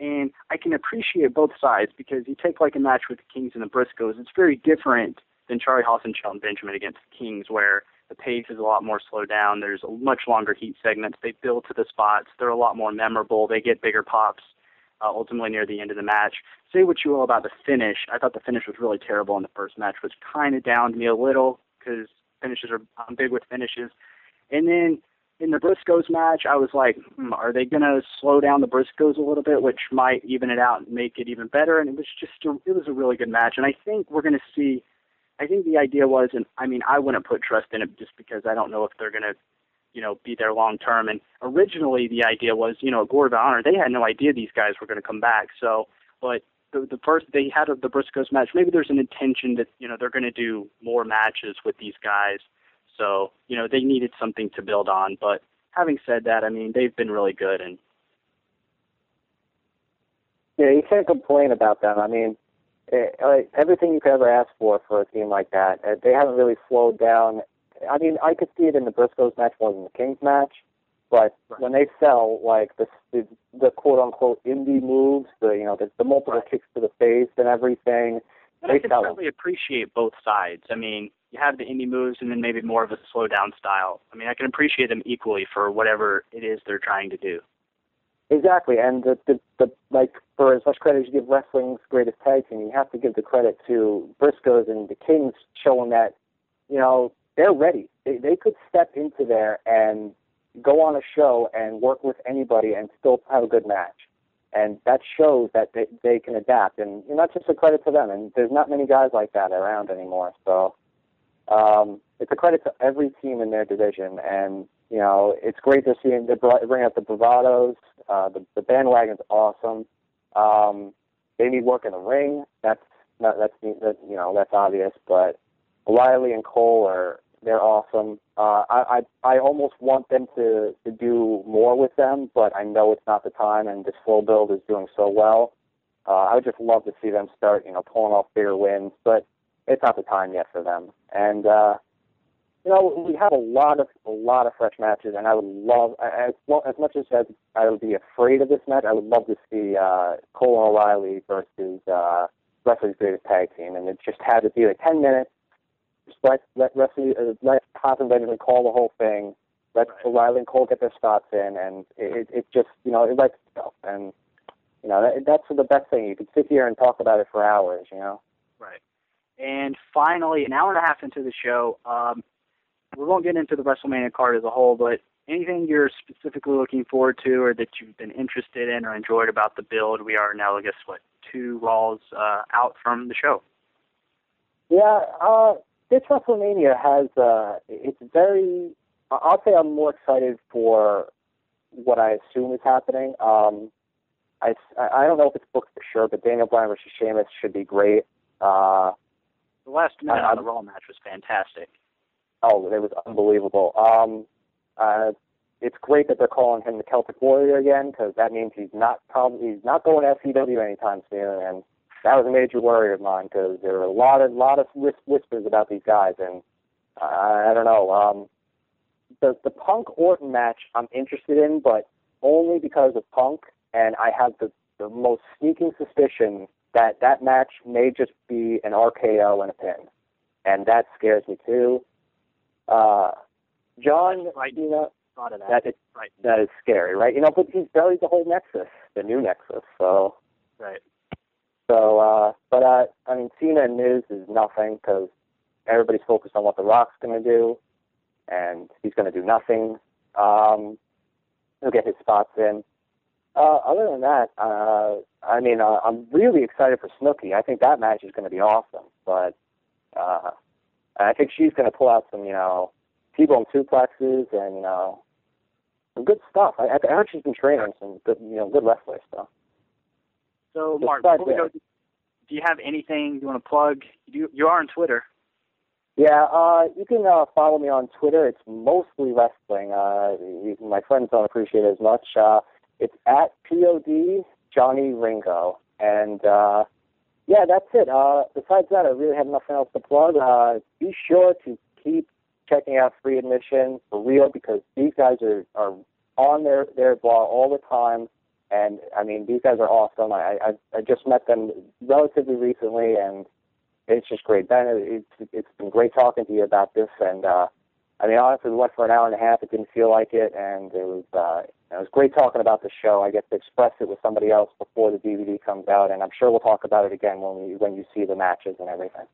And I can appreciate both sides because you take like a match with the Kings and the Briscoes, it's very different than Charlie Haas and Shelton Benjamin against the Kings, where the pace is a lot more slowed down. There's a much longer heat segments. They build to the spots. They're a lot more memorable. They get bigger pops uh, ultimately near the end of the match. Say what you will about the finish. I thought the finish was really terrible in the first match, which kind of downed me a little because finishes are I'm big with finishes. And then in the Briscoes match, I was like, hmm, are they going to slow down the Briscoes a little bit, which might even it out and make it even better? And it was just a, it was a really good match. And I think we're going to see. I think the idea was, and I mean, I wouldn't put trust in it just because I don't know if they're going to you know, be there long term. And originally the idea was, you know, Guard of Honor, they had no idea these guys were going to come back. So, but the, the first they had the Briscoes match, maybe there's an intention that, you know, they're going to do more matches with these guys. So, you know, they needed something to build on. But having said that, I mean, they've been really good. And yeah, you can't complain about them. I mean, it, eh, like, everything you could ever ask for for a team like that. Uh, they haven't really slowed down I mean, I could see it in the Briscoes match more than the Kings match, but right. when they sell like the, the the quote unquote indie moves, the you know the, the multiple right. kicks to the face and everything, they I can certainly appreciate both sides. I mean, you have the indie moves and then maybe more of a slow down style. I mean, I can appreciate them equally for whatever it is they're trying to do. Exactly, and the, the the like for as much credit as you give wrestling's greatest tag team, you have to give the credit to Briscoes and the Kings showing that you know they're ready. They, they could step into there and go on a show and work with anybody and still have a good match. And that shows that they, they can adapt. And know, that's just a credit to them. And there's not many guys like that around anymore. So um, it's a credit to every team in their division. And, you know, it's great to see them bring out the bravados. Uh, the, the bandwagon's awesome. Um, they need work in the ring. That's not, that's, that, you know, that's obvious. But Riley and Cole are they're awesome. Uh, I, I I almost want them to to do more with them, but I know it's not the time, and this full build is doing so well. Uh, I would just love to see them start, you know, pulling off bigger wins, but it's not the time yet for them. And uh, you know, we have a lot of a lot of fresh matches, and I would love as well, as much as I would be afraid of this match. I would love to see uh, Cole O'Reilly versus uh, Wrestling's Greatest Tag Team, and it just had to be like ten minutes let let Rusty, uh, let Haas and Benjamin call the whole thing. Let right. O'Reilly and Cole get their spots in, and it, it just you know it lets go. And you know that, that's the best thing. You can sit here and talk about it for hours. You know. Right. And finally, an hour and a half into the show, um, we won't get into the WrestleMania card as a whole, but anything you're specifically looking forward to or that you've been interested in or enjoyed about the build? We are now, I guess, what, two Raws uh, out from the show. Yeah, uh, this WrestleMania has uh, it's very. I'll say I'm more excited for what I assume is happening. Um, I I don't know if it's booked for sure, but Daniel Bryan versus Sheamus should be great. Uh, the last minute on the Raw match was fantastic. Oh, it was unbelievable. Um, uh, it's great that they're calling him the Celtic Warrior again because that means he's not probably he's not going to FCW anytime soon, and that was a major worry of mine because there were a lot of lot of whispers about these guys, and uh, I don't know. Um, the the Punk Orton match I'm interested in, but only because of Punk, and I have the the most sneaking suspicion that that match may just be an RKO and a pin, and that scares me too. Uh, John, right. you know, that. That is, right. that is scary, right? You know, but he's buried the whole Nexus, the new Nexus, so. Right. So, uh, but uh, I mean, Cena news is nothing because everybody's focused on what The Rock's going to do, and he's going to do nothing. Um, he'll get his spots in. Uh, other than that, uh, I mean, uh, I'm really excited for Snooki. I think that match is going to be awesome. But uh, I think she's going to pull out some, you know, T-bone suplexes and you know, some good stuff. I, I heard she's been training some good, you know, good wrestlers. So. So, Mark, before we go, do you have anything you want to plug? You you are on Twitter. Yeah, uh, you can uh, follow me on Twitter. It's mostly wrestling. Uh, my friends don't appreciate it as much. Uh, it's at POD Johnny Ringo. And uh, yeah, that's it. Uh, besides that, I really have nothing else to plug. Uh, be sure to keep checking out Free Admission for real because these guys are, are on their, their blog all the time. And I mean, these guys are awesome. I, I, I just met them relatively recently and it's just great. Ben, it's, it's been great talking to you about this. And, uh, I mean, honestly, we went for an hour and a half. It didn't feel like it, and it was uh, it was great talking about the show. I get to express it with somebody else before the DVD comes out, and I'm sure we'll talk about it again when we when you see the matches and everything.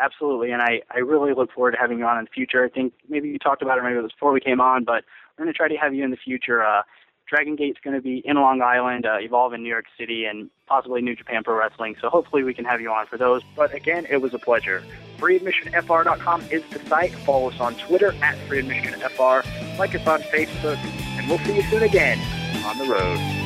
Absolutely, and I I really look forward to having you on in the future. I think maybe you talked about it, maybe it was before we came on, but we're going to try to have you in the future. Uh, Dragon Gate's going to be in Long Island, uh, Evolve in New York City, and possibly New Japan Pro Wrestling. So hopefully we can have you on for those. But again, it was a pleasure. FreeAdmissionFR.com is the site. Follow us on Twitter at FreeAdmissionFR. Like us on Facebook, and we'll see you soon again on the road.